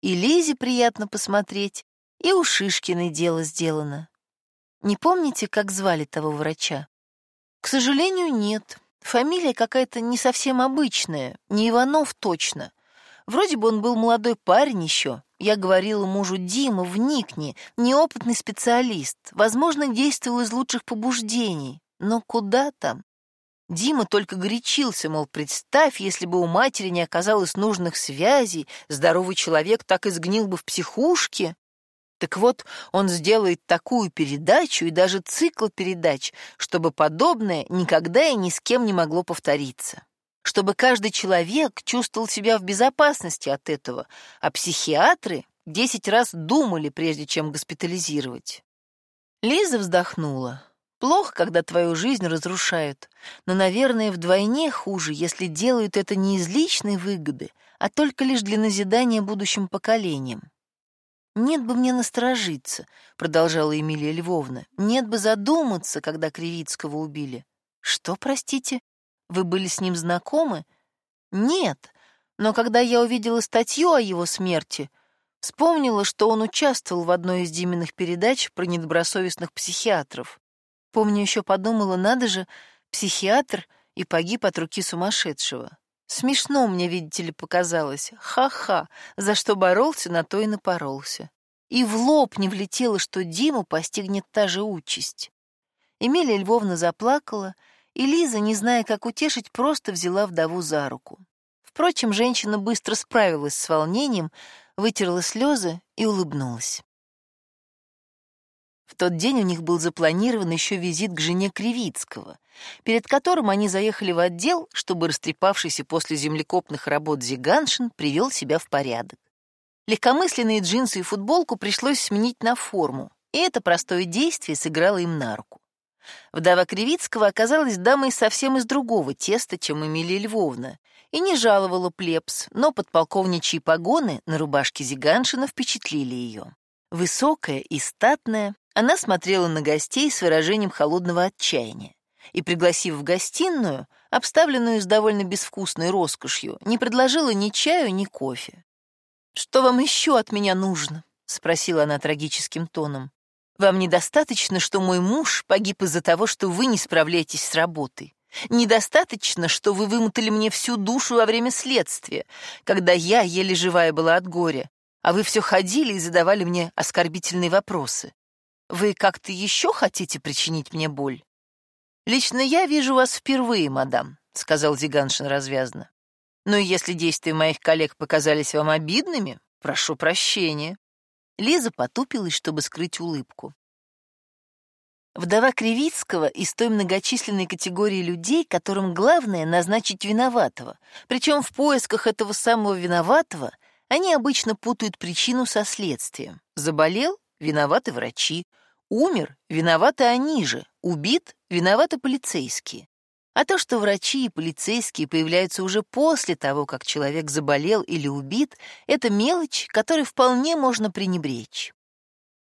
И Лизе приятно посмотреть, и у Шишкиной дело сделано. Не помните, как звали того врача? К сожалению, нет. Фамилия какая-то не совсем обычная, не Иванов точно. Вроде бы он был молодой парень еще. Я говорила мужу Дима, вникни, неопытный специалист, возможно, действовал из лучших побуждений. Но куда там? Дима только горячился, мол, представь, если бы у матери не оказалось нужных связей, здоровый человек так и сгнил бы в психушке. Так вот, он сделает такую передачу и даже цикл передач, чтобы подобное никогда и ни с кем не могло повториться. Чтобы каждый человек чувствовал себя в безопасности от этого, а психиатры десять раз думали, прежде чем госпитализировать. Лиза вздохнула. Плохо, когда твою жизнь разрушают, но, наверное, вдвойне хуже, если делают это не из личной выгоды, а только лишь для назидания будущим поколениям. «Нет бы мне насторожиться», — продолжала Эмилия Львовна. «Нет бы задуматься, когда Кривицкого убили». «Что, простите? Вы были с ним знакомы?» «Нет, но когда я увидела статью о его смерти, вспомнила, что он участвовал в одной из Диминых передач про недобросовестных психиатров. Помню, еще подумала, надо же, психиатр и погиб от руки сумасшедшего. Смешно мне, видите ли, показалось. Ха-ха, за что боролся, на то и напоролся. И в лоб не влетело, что Диму постигнет та же участь. Эмилия Львовна заплакала, и Лиза, не зная, как утешить, просто взяла вдову за руку. Впрочем, женщина быстро справилась с волнением, вытерла слезы и улыбнулась. Тот день у них был запланирован еще визит к жене Кривицкого, перед которым они заехали в отдел, чтобы растрепавшийся после землекопных работ Зиганшин привел себя в порядок. Легкомысленные джинсы и футболку пришлось сменить на форму, и это простое действие сыграло им на руку. Вдова Кривицкого оказалась дамой совсем из другого теста, чем Эмилия Львовна, и не жаловала плебс, но подполковничьи погоны на рубашке Зиганшина впечатлили ее. Высокая и статная, она смотрела на гостей с выражением холодного отчаяния и, пригласив в гостиную, обставленную с довольно безвкусной роскошью, не предложила ни чаю, ни кофе. «Что вам еще от меня нужно?» — спросила она трагическим тоном. «Вам недостаточно, что мой муж погиб из-за того, что вы не справляетесь с работой. Недостаточно, что вы вымотали мне всю душу во время следствия, когда я еле живая была от горя, а вы все ходили и задавали мне оскорбительные вопросы. Вы как-то еще хотите причинить мне боль? Лично я вижу вас впервые, мадам, сказал Зиганшин развязно. Но если действия моих коллег показались вам обидными, прошу прощения. Лиза потупилась, чтобы скрыть улыбку. Вдова Кривицкого из той многочисленной категории людей, которым главное назначить виноватого. Причем в поисках этого самого виноватого они обычно путают причину со следствием. Заболел — виноваты врачи. Умер — виноваты они же, убит — виноваты полицейские. А то, что врачи и полицейские появляются уже после того, как человек заболел или убит, это мелочь, которой вполне можно пренебречь.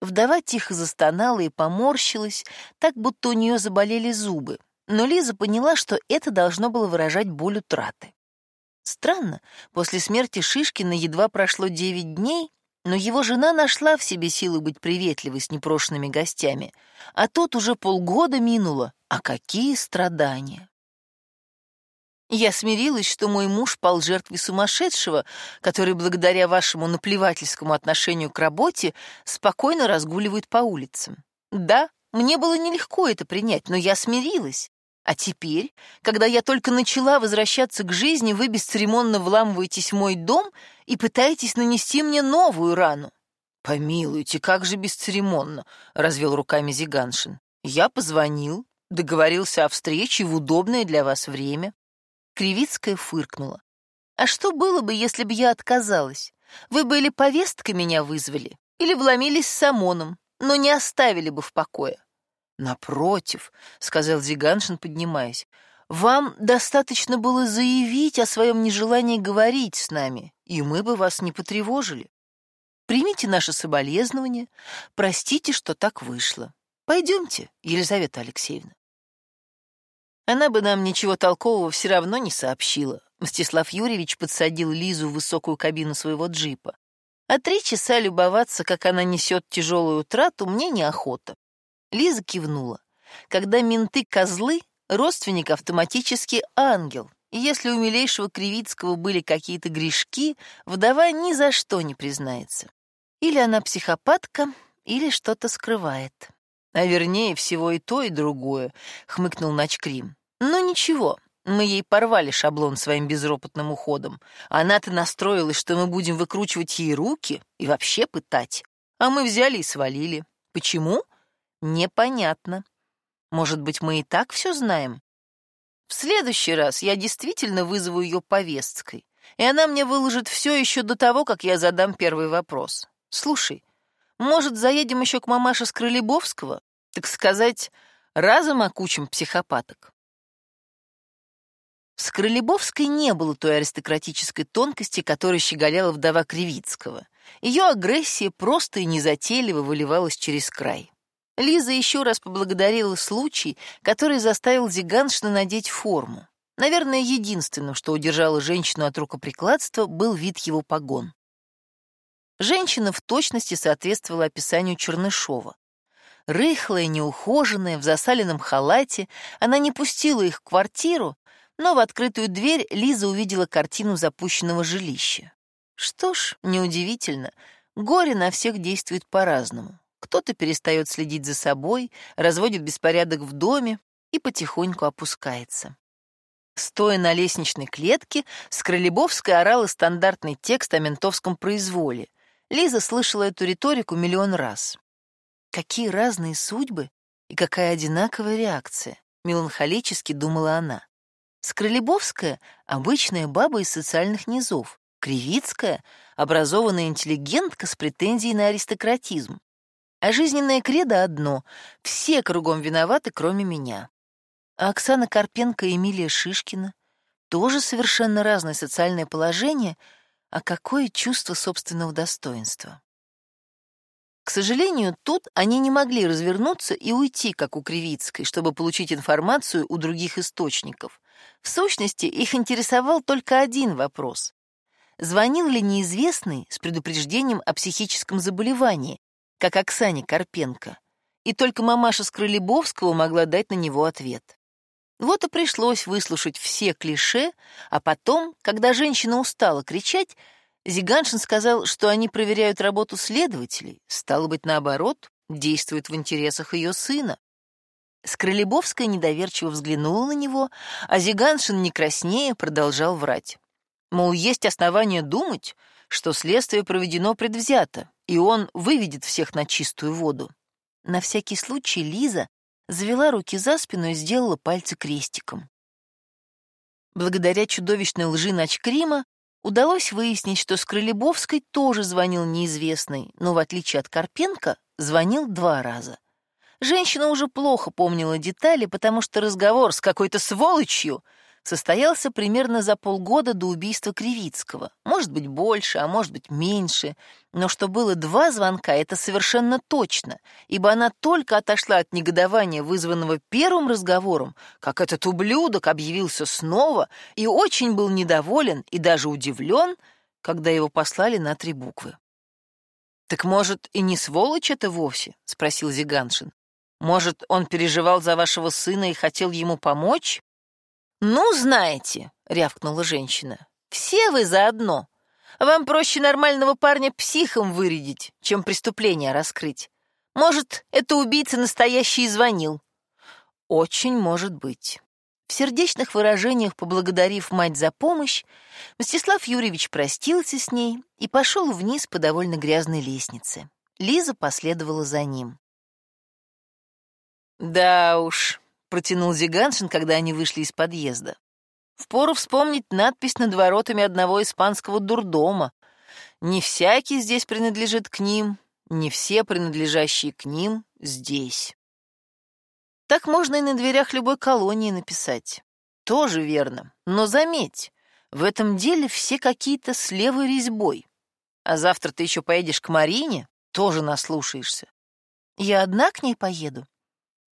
Вдова тихо застонала и поморщилась, так будто у нее заболели зубы, но Лиза поняла, что это должно было выражать боль утраты. Странно, после смерти Шишкина едва прошло девять дней, Но его жена нашла в себе силы быть приветливой с непрошенными гостями, а тут уже полгода минуло, а какие страдания! Я смирилась, что мой муж пал жертвой сумасшедшего, который благодаря вашему наплевательскому отношению к работе спокойно разгуливает по улицам. Да, мне было нелегко это принять, но я смирилась. А теперь, когда я только начала возвращаться к жизни, вы бесцеремонно вламываетесь в мой дом и пытаетесь нанести мне новую рану. «Помилуйте, как же бесцеремонно!» — развел руками Зиганшин. «Я позвонил, договорился о встрече в удобное для вас время». Кривицкая фыркнула. «А что было бы, если бы я отказалась? Вы бы или повесткой меня вызвали, или вломились с ОМОНом, но не оставили бы в покое. «Напротив», — сказал Зиганшин, поднимаясь, «вам достаточно было заявить о своем нежелании говорить с нами, и мы бы вас не потревожили. Примите наше соболезнование, простите, что так вышло. Пойдемте, Елизавета Алексеевна». Она бы нам ничего толкового все равно не сообщила. Мстислав Юрьевич подсадил Лизу в высокую кабину своего джипа. А три часа любоваться, как она несет тяжелую утрату, мне неохота. Лиза кивнула. Когда менты козлы, родственник автоматически ангел. И если у милейшего Кривицкого были какие-то грешки, вдова ни за что не признается. Или она психопатка, или что-то скрывает. А вернее, всего и то, и другое, — хмыкнул Начкрим. Но ничего, мы ей порвали шаблон своим безропотным уходом. Она-то настроилась, что мы будем выкручивать ей руки и вообще пытать. А мы взяли и свалили. Почему? Непонятно. Может быть, мы и так все знаем? В следующий раз я действительно вызову ее повесткой, и она мне выложит все еще до того, как я задам первый вопрос. Слушай, может, заедем еще к мамаше с Крылебовского? Так сказать, разом окучим психопаток. С Крылебовской не было той аристократической тонкости, которой щеголяла вдова Кривицкого. Ее агрессия просто и незатейливо выливалась через край. Лиза еще раз поблагодарила случай, который заставил Зиганшина надеть форму. Наверное, единственным, что удержало женщину от рукоприкладства, был вид его погон. Женщина в точности соответствовала описанию Чернышова. Рыхлая, неухоженная, в засаленном халате, она не пустила их в квартиру, но в открытую дверь Лиза увидела картину запущенного жилища. Что ж, неудивительно, горе на всех действует по-разному. Кто-то перестает следить за собой, разводит беспорядок в доме и потихоньку опускается. Стоя на лестничной клетке, Скрылебовская орала стандартный текст о ментовском произволе. Лиза слышала эту риторику миллион раз. Какие разные судьбы и какая одинаковая реакция, меланхолически думала она. Скрылебовская — обычная баба из социальных низов, Кривицкая — образованная интеллигентка с претензией на аристократизм. А жизненное кредо одно — все кругом виноваты, кроме меня. А Оксана Карпенко и Эмилия Шишкина тоже совершенно разное социальное положение, а какое чувство собственного достоинства. К сожалению, тут они не могли развернуться и уйти, как у Кривицкой, чтобы получить информацию у других источников. В сущности, их интересовал только один вопрос. Звонил ли неизвестный с предупреждением о психическом заболевании, как Оксане Карпенко, и только мамаша с могла дать на него ответ. Вот и пришлось выслушать все клише, а потом, когда женщина устала кричать, Зиганшин сказал, что они проверяют работу следователей, стало быть, наоборот, действуют в интересах ее сына. Скрылебовская недоверчиво взглянула на него, а Зиганшин, не краснея, продолжал врать. Мол, есть основания думать, что следствие проведено предвзято, и он выведет всех на чистую воду. На всякий случай Лиза завела руки за спину и сделала пальцы крестиком. Благодаря чудовищной лжи Начкрима удалось выяснить, что с тоже звонил неизвестный, но, в отличие от Карпенко, звонил два раза. Женщина уже плохо помнила детали, потому что разговор с какой-то сволочью — состоялся примерно за полгода до убийства Кривицкого. Может быть, больше, а может быть, меньше. Но что было два звонка, это совершенно точно, ибо она только отошла от негодования, вызванного первым разговором, как этот ублюдок объявился снова и очень был недоволен и даже удивлен, когда его послали на три буквы. «Так, может, и не сволочь это вовсе?» — спросил Зиганшин. «Может, он переживал за вашего сына и хотел ему помочь?» «Ну, знаете», — рявкнула женщина, — «все вы заодно. Вам проще нормального парня психом вырядить, чем преступление раскрыть. Может, это убийца настоящий и звонил?» «Очень может быть». В сердечных выражениях поблагодарив мать за помощь, Мстислав Юрьевич простился с ней и пошел вниз по довольно грязной лестнице. Лиза последовала за ним. «Да уж», — протянул Зиганшин, когда они вышли из подъезда. «Впору вспомнить надпись над воротами одного испанского дурдома. Не всякий здесь принадлежит к ним, не все принадлежащие к ним здесь». Так можно и на дверях любой колонии написать. Тоже верно. Но заметь, в этом деле все какие-то с левой резьбой. А завтра ты еще поедешь к Марине, тоже наслушаешься. Я одна к ней поеду.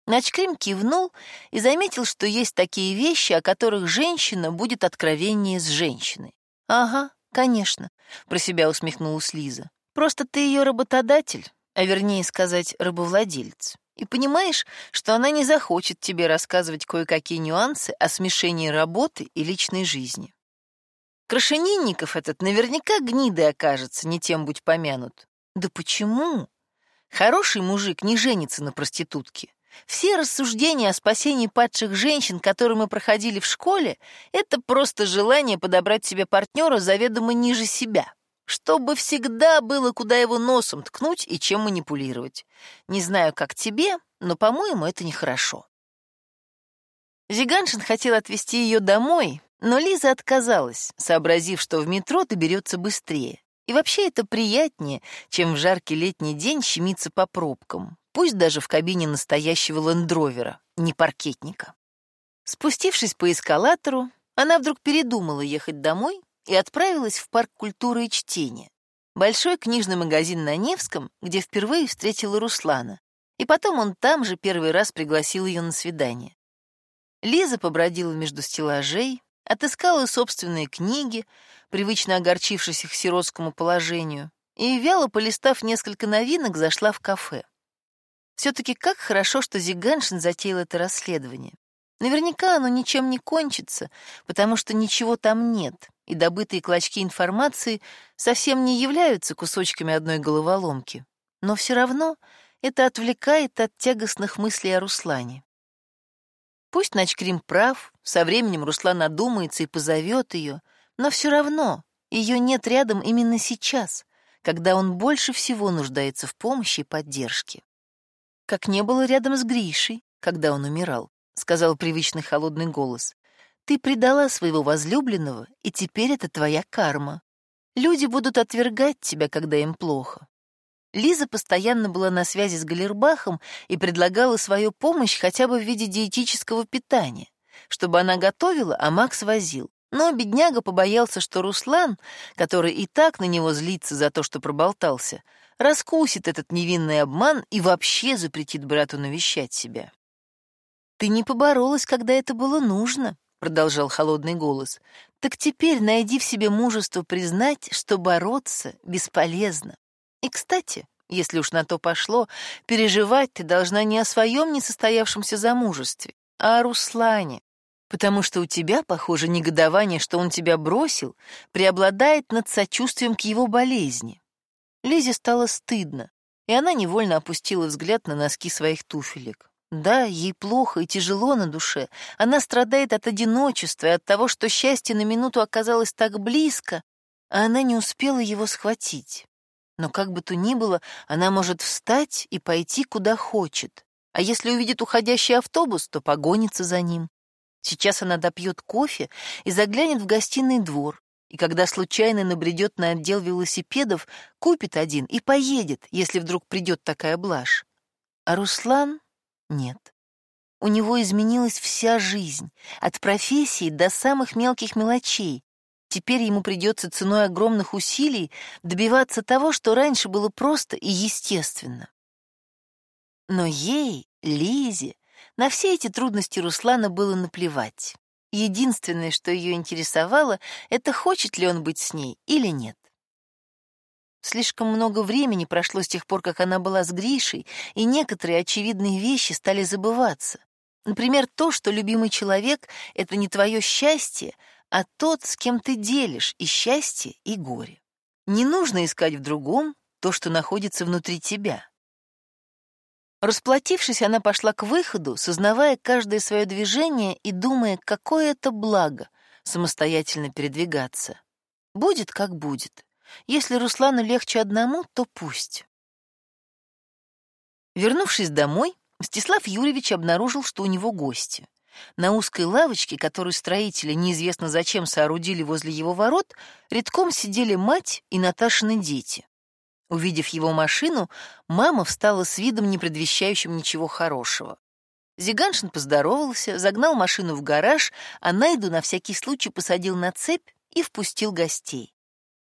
Начкрим кивнул и заметил, что есть такие вещи, о которых женщина будет откровеннее с женщиной. «Ага, конечно», — про себя усмехнулась Лиза. «Просто ты ее работодатель, а вернее сказать, рабовладелец и понимаешь, что она не захочет тебе рассказывать кое-какие нюансы о смешении работы и личной жизни. Крашенинников этот наверняка гнидой окажется, не тем будь помянут. Да почему? Хороший мужик не женится на проститутке. Все рассуждения о спасении падших женщин, которые мы проходили в школе, это просто желание подобрать себе партнера заведомо ниже себя чтобы всегда было куда его носом ткнуть и чем манипулировать. Не знаю, как тебе, но, по-моему, это нехорошо. Зиганшин хотел отвезти ее домой, но Лиза отказалась, сообразив, что в метро доберется быстрее. И вообще это приятнее, чем в жаркий летний день щемиться по пробкам, пусть даже в кабине настоящего лендровера, не паркетника. Спустившись по эскалатору, она вдруг передумала ехать домой и отправилась в парк культуры и чтения. Большой книжный магазин на Невском, где впервые встретила Руслана. И потом он там же первый раз пригласил ее на свидание. Лиза побродила между стеллажей, отыскала собственные книги, привычно огорчившись их сиротскому положению, и, вяло полистав несколько новинок, зашла в кафе. Все-таки как хорошо, что Зиганшин затеял это расследование. Наверняка оно ничем не кончится, потому что ничего там нет, и добытые клочки информации совсем не являются кусочками одной головоломки. Но все равно это отвлекает от тягостных мыслей о Руслане. Пусть Начкрим прав, со временем Руслан одумается и позовет ее, но все равно ее нет рядом именно сейчас, когда он больше всего нуждается в помощи и поддержке. Как не было рядом с Гришей, когда он умирал, сказал привычный холодный голос. Ты предала своего возлюбленного, и теперь это твоя карма. Люди будут отвергать тебя, когда им плохо. Лиза постоянно была на связи с Галербахом и предлагала свою помощь хотя бы в виде диетического питания, чтобы она готовила, а Макс возил. Но бедняга побоялся, что Руслан, который и так на него злится за то, что проболтался, раскусит этот невинный обман и вообще запретит брату навещать себя. «Ты не поборолась, когда это было нужно», — продолжал холодный голос, «так теперь найди в себе мужество признать, что бороться бесполезно. И, кстати, если уж на то пошло, переживать ты должна не о своем несостоявшемся замужестве, а о Руслане, потому что у тебя, похоже, негодование, что он тебя бросил, преобладает над сочувствием к его болезни». Лизе стало стыдно, и она невольно опустила взгляд на носки своих туфелек. Да, ей плохо и тяжело на душе. Она страдает от одиночества и от того, что счастье на минуту оказалось так близко, а она не успела его схватить. Но как бы то ни было, она может встать и пойти куда хочет. А если увидит уходящий автобус, то погонится за ним. Сейчас она допьет кофе и заглянет в гостиный двор, и когда случайно набредет на отдел велосипедов, купит один и поедет, если вдруг придет такая блажь. А Руслан нет. У него изменилась вся жизнь, от профессии до самых мелких мелочей. Теперь ему придется ценой огромных усилий добиваться того, что раньше было просто и естественно. Но ей, Лизе, на все эти трудности Руслана было наплевать. Единственное, что ее интересовало, это хочет ли он быть с ней или нет. Слишком много времени прошло с тех пор, как она была с Гришей, и некоторые очевидные вещи стали забываться. Например, то, что любимый человек — это не твое счастье, а тот, с кем ты делишь и счастье, и горе. Не нужно искать в другом то, что находится внутри тебя. Расплатившись, она пошла к выходу, сознавая каждое свое движение и думая, какое это благо — самостоятельно передвигаться. Будет, как будет. Если Руслану легче одному, то пусть. Вернувшись домой, Мстислав Юрьевич обнаружил, что у него гости. На узкой лавочке, которую строители неизвестно зачем соорудили возле его ворот, редком сидели мать и Наташины дети. Увидев его машину, мама встала с видом, не предвещающим ничего хорошего. Зиганшин поздоровался, загнал машину в гараж, а Найду на всякий случай посадил на цепь и впустил гостей.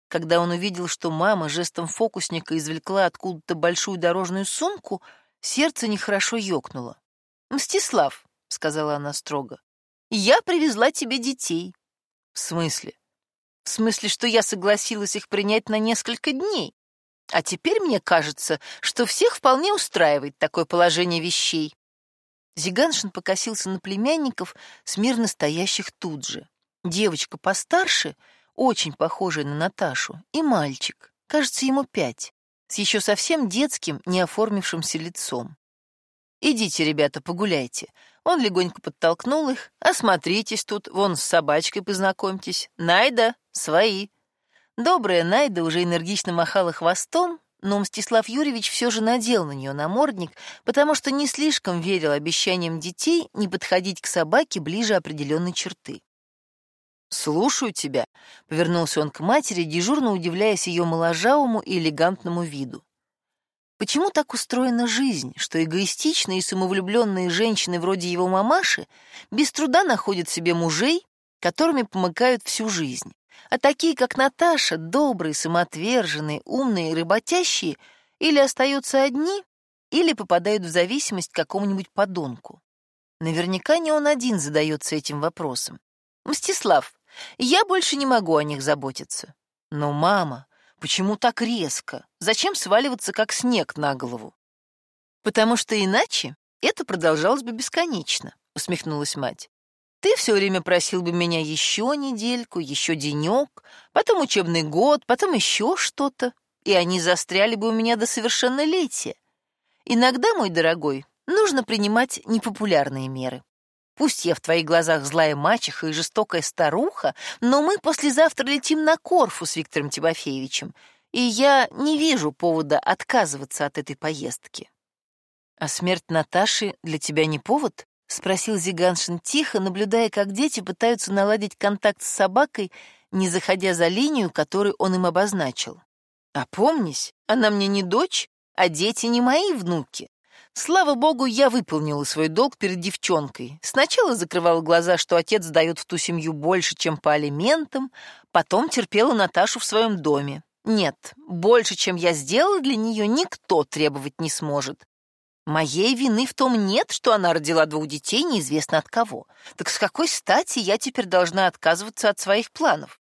Когда он увидел, что мама жестом фокусника извлекла откуда-то большую дорожную сумку, сердце нехорошо ёкнуло. «Мстислав», — сказала она строго, — «я привезла тебе детей». «В смысле?» «В смысле, что я согласилась их принять на несколько дней. А теперь мне кажется, что всех вполне устраивает такое положение вещей». Зиганшин покосился на племянников, смирно стоящих тут же. Девочка постарше — очень похожий на Наташу, и мальчик, кажется, ему пять, с еще совсем детским, не оформившимся лицом. «Идите, ребята, погуляйте». Он легонько подтолкнул их. «Осмотритесь тут, вон с собачкой познакомьтесь. Найда, свои». Добрая Найда уже энергично махала хвостом, но Мстислав Юрьевич все же надел на нее намордник, потому что не слишком верил обещаниям детей не подходить к собаке ближе определенной черты. «Слушаю тебя», — повернулся он к матери, дежурно удивляясь ее моложавому и элегантному виду. Почему так устроена жизнь, что эгоистичные и самовлюбленные женщины вроде его мамаши без труда находят себе мужей, которыми помыкают всю жизнь, а такие, как Наташа, добрые, самоотверженные, умные и работящие, или остаются одни, или попадают в зависимость к какому-нибудь подонку? Наверняка не он один задается этим вопросом. «Мстислав, я больше не могу о них заботиться. Но, мама, почему так резко? Зачем сваливаться, как снег на голову? Потому что иначе это продолжалось бы бесконечно, усмехнулась мать. Ты все время просил бы меня еще недельку, еще денек, потом учебный год, потом еще что-то, и они застряли бы у меня до совершеннолетия. Иногда, мой дорогой, нужно принимать непопулярные меры. Пусть я в твоих глазах злая мачеха и жестокая старуха, но мы послезавтра летим на Корфу с Виктором Тимофеевичем, и я не вижу повода отказываться от этой поездки. А смерть Наташи для тебя не повод? Спросил Зиганшин тихо, наблюдая, как дети пытаются наладить контакт с собакой, не заходя за линию, которую он им обозначил. А помнись, она мне не дочь, а дети не мои внуки. Слава богу, я выполнила свой долг перед девчонкой. Сначала закрывала глаза, что отец дает в ту семью больше, чем по алиментам, потом терпела Наташу в своем доме. Нет, больше, чем я сделала для нее, никто требовать не сможет. Моей вины в том нет, что она родила двух детей неизвестно от кого. Так с какой стати я теперь должна отказываться от своих планов?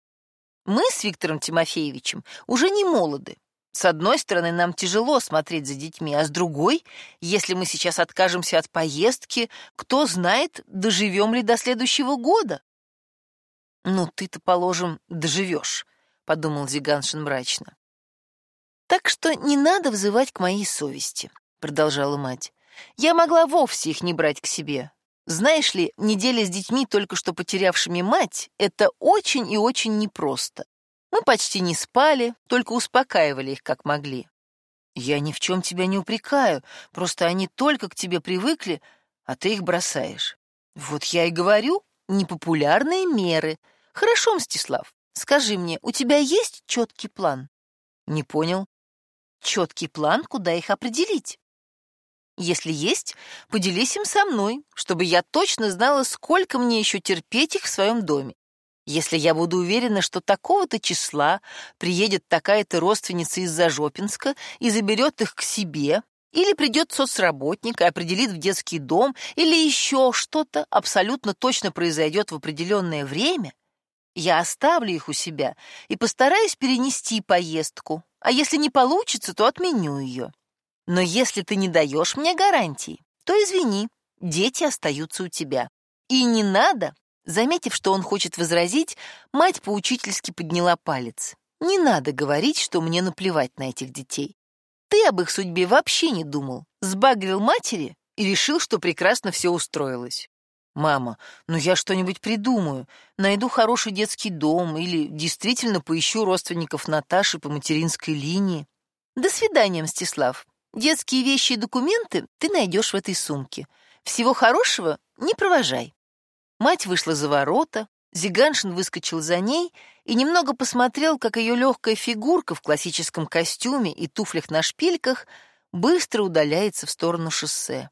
Мы с Виктором Тимофеевичем уже не молоды, с одной стороны, нам тяжело смотреть за детьми, а с другой, если мы сейчас откажемся от поездки, кто знает, доживем ли до следующего года. Ну, ты-то, положим, доживешь, подумал Зиганшин мрачно. Так что не надо взывать к моей совести, продолжала мать. Я могла вовсе их не брать к себе. Знаешь ли, неделя с детьми, только что потерявшими мать, это очень и очень непросто. Мы почти не спали, только успокаивали их как могли. Я ни в чем тебя не упрекаю, просто они только к тебе привыкли, а ты их бросаешь. Вот я и говорю, непопулярные меры. Хорошо, Мстислав, скажи мне, у тебя есть четкий план? Не понял. Четкий план, куда их определить? Если есть, поделись им со мной, чтобы я точно знала, сколько мне еще терпеть их в своем доме. Если я буду уверена, что такого-то числа приедет такая-то родственница из Зажопинска и заберет их к себе, или придет соцработник и определит в детский дом, или еще что-то абсолютно точно произойдет в определенное время, я оставлю их у себя и постараюсь перенести поездку, а если не получится, то отменю ее. Но если ты не даешь мне гарантий, то извини, дети остаются у тебя. И не надо, заметив, что он хочет возразить, мать поучительски подняла палец. Не надо говорить, что мне наплевать на этих детей. Ты об их судьбе вообще не думал, сбагрил матери и решил, что прекрасно все устроилось. «Мама, ну я что-нибудь придумаю. Найду хороший детский дом или действительно поищу родственников Наташи по материнской линии». «До свидания, Мстислав. Детские вещи и документы ты найдешь в этой сумке. Всего хорошего не провожай». Мать вышла за ворота, Зиганшин выскочил за ней и немного посмотрел, как ее легкая фигурка в классическом костюме и туфлях на шпильках быстро удаляется в сторону шоссе.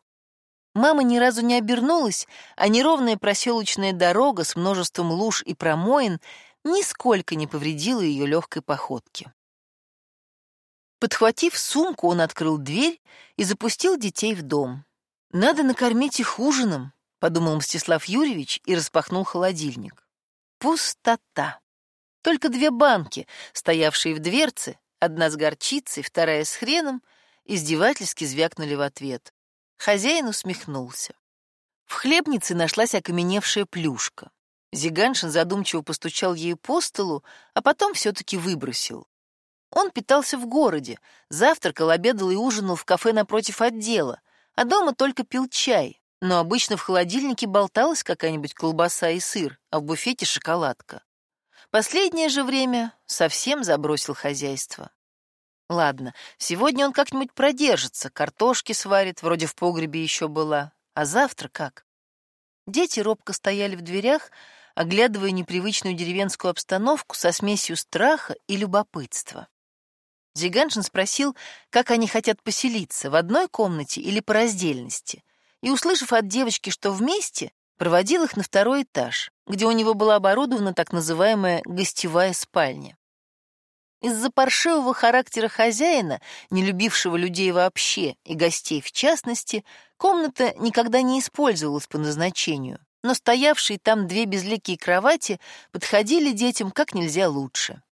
Мама ни разу не обернулась, а неровная проселочная дорога с множеством луж и промоин нисколько не повредила ее легкой походке. Подхватив сумку, он открыл дверь и запустил детей в дом. «Надо накормить их ужином», — подумал Мстислав Юрьевич и распахнул холодильник. Пустота. Только две банки, стоявшие в дверце, одна с горчицей, вторая с хреном, издевательски звякнули в ответ. Хозяин усмехнулся. В хлебнице нашлась окаменевшая плюшка. Зиганшин задумчиво постучал ею по столу, а потом все-таки выбросил. Он питался в городе, завтракал, обедал и ужинал в кафе напротив отдела, а дома только пил чай, но обычно в холодильнике болталась какая-нибудь колбаса и сыр, а в буфете шоколадка. Последнее же время совсем забросил хозяйство. Ладно, сегодня он как-нибудь продержится, картошки сварит, вроде в погребе еще была. А завтра как? Дети робко стояли в дверях, оглядывая непривычную деревенскую обстановку со смесью страха и любопытства. Зиганшин спросил, как они хотят поселиться, в одной комнате или по раздельности, и, услышав от девочки, что вместе, проводил их на второй этаж, где у него была оборудована так называемая гостевая спальня. Из-за паршивого характера хозяина, не любившего людей вообще и гостей в частности, комната никогда не использовалась по назначению, но стоявшие там две безликие кровати подходили детям как нельзя лучше.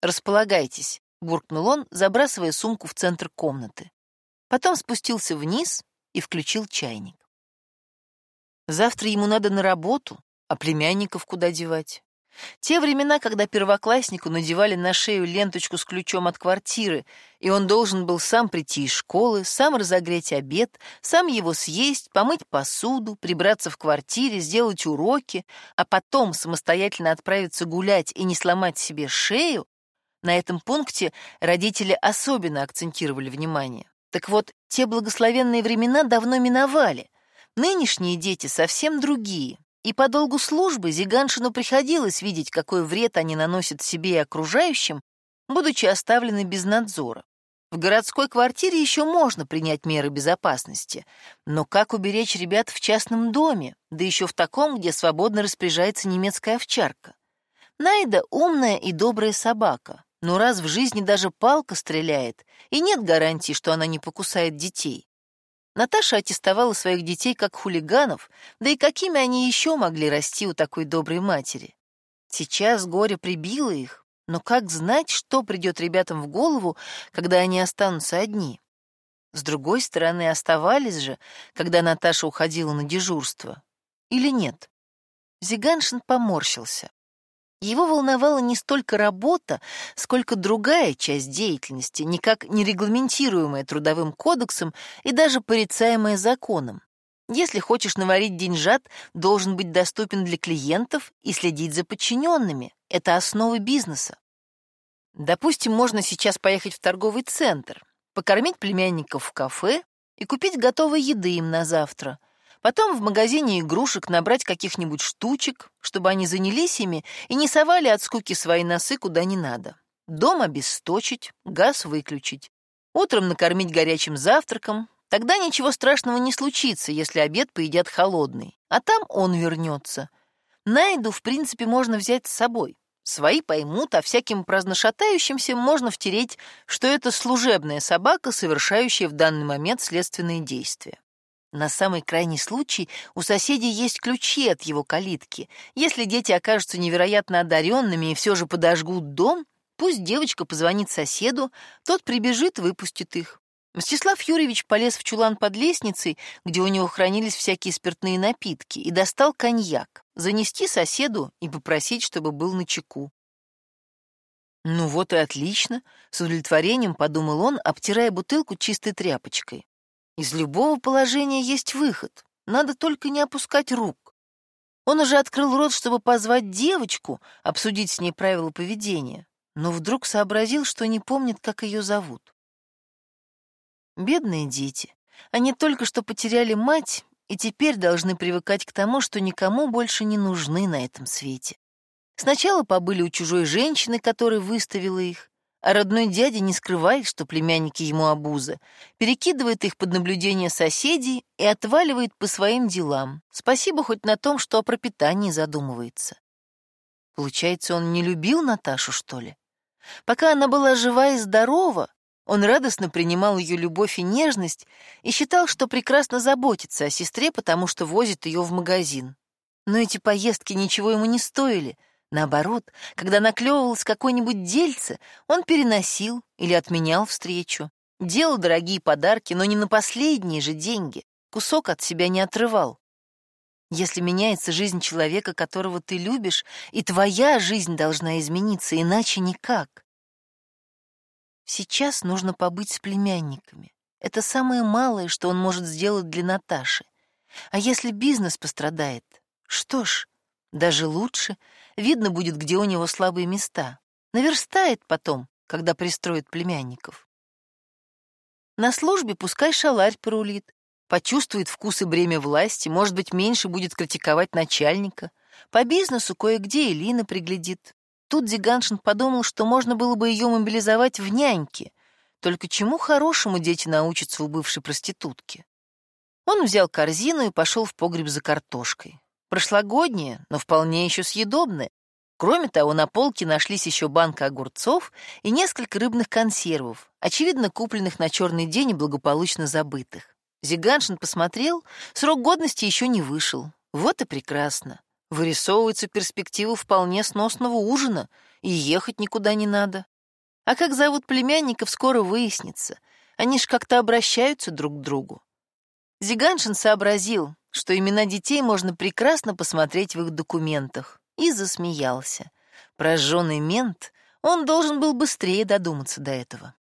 «Располагайтесь», — буркнул он, забрасывая сумку в центр комнаты. Потом спустился вниз и включил чайник. Завтра ему надо на работу, а племянников куда девать? Те времена, когда первокласснику надевали на шею ленточку с ключом от квартиры, и он должен был сам прийти из школы, сам разогреть обед, сам его съесть, помыть посуду, прибраться в квартире, сделать уроки, а потом самостоятельно отправиться гулять и не сломать себе шею, на этом пункте родители особенно акцентировали внимание. Так вот, те благословенные времена давно миновали. Нынешние дети совсем другие. И по долгу службы Зиганшину приходилось видеть, какой вред они наносят себе и окружающим, будучи оставлены без надзора. В городской квартире еще можно принять меры безопасности, но как уберечь ребят в частном доме, да еще в таком, где свободно распоряжается немецкая овчарка? Найда умная и добрая собака, но раз в жизни даже палка стреляет, и нет гарантии, что она не покусает детей. Наташа аттестовала своих детей как хулиганов, да и какими они еще могли расти у такой доброй матери? Сейчас горе прибило их, но как знать, что придет ребятам в голову, когда они останутся одни? С другой стороны, оставались же, когда Наташа уходила на дежурство. Или нет? Зиганшин поморщился. Его волновала не столько работа, сколько другая часть деятельности, никак не регламентируемая трудовым кодексом и даже порицаемая законом. Если хочешь наварить деньжат, должен быть доступен для клиентов и следить за подчиненными. Это основа бизнеса. Допустим, можно сейчас поехать в торговый центр, покормить племянников в кафе и купить готовой еды им на завтра — Потом в магазине игрушек набрать каких-нибудь штучек, чтобы они занялись ими и не совали от скуки свои носы куда не надо. Дом обесточить, газ выключить. Утром накормить горячим завтраком. Тогда ничего страшного не случится, если обед поедят холодный. А там он вернется. Найду, в принципе, можно взять с собой. Свои поймут, а всяким праздношатающимся можно втереть, что это служебная собака, совершающая в данный момент следственные действия. На самый крайний случай у соседей есть ключи от его калитки. Если дети окажутся невероятно одаренными и все же подожгут дом, Пусть девочка позвонит соседу, тот прибежит, выпустит их. Мстислав Юрьевич полез в чулан под лестницей, где у него хранились всякие спиртные напитки, и достал коньяк, занести соседу и попросить, чтобы был на чеку. «Ну вот и отлично», — с удовлетворением подумал он, обтирая бутылку чистой тряпочкой. «Из любого положения есть выход, надо только не опускать рук». Он уже открыл рот, чтобы позвать девочку, обсудить с ней правила поведения, но вдруг сообразил, что не помнит, как ее зовут. Бедные дети. Они только что потеряли мать и теперь должны привыкать к тому, что никому больше не нужны на этом свете. Сначала побыли у чужой женщины, которая выставила их, родной дядя не скрывает, что племянники ему обуза, перекидывает их под наблюдение соседей и отваливает по своим делам. Спасибо хоть на том, что о пропитании задумывается. Получается, он не любил Наташу, что ли? Пока она была жива и здорова, он радостно принимал ее любовь и нежность и считал, что прекрасно заботится о сестре, потому что возит ее в магазин. Но эти поездки ничего ему не стоили. Наоборот, когда наклевывалось какое-нибудь дельце, он переносил или отменял встречу. Делал дорогие подарки, но не на последние же деньги. Кусок от себя не отрывал. Если меняется жизнь человека, которого ты любишь, и твоя жизнь должна измениться, иначе никак. Сейчас нужно побыть с племянниками. Это самое малое, что он может сделать для Наташи. А если бизнес пострадает? Что ж, даже лучше. Видно будет, где у него слабые места. Наверстает потом, когда пристроит племянников. На службе пускай шаларь порулит, почувствует вкус и бремя власти, может быть, меньше будет критиковать начальника. По бизнесу кое-где Элина приглядит. Тут Зиганшин подумал, что можно было бы ее мобилизовать в няньки. Только чему хорошему дети научатся у бывшей проститутки? Он взял корзину и пошел в погреб за картошкой. Прошлогодняя, но вполне еще съедобная. Кроме того, на полке нашлись еще банка огурцов и несколько рыбных консервов, очевидно, купленных на черный день и благополучно забытых. Зиганшин посмотрел, срок годности еще не вышел. Вот и прекрасно. Вырисовывается перспектива вполне сносного ужина, и ехать никуда не надо. А как зовут племянников, скоро выяснится. Они ж как-то обращаются друг к другу. Зиганшин сообразил, что имена детей можно прекрасно посмотреть в их документах, и засмеялся. Прожженный мент, он должен был быстрее додуматься до этого.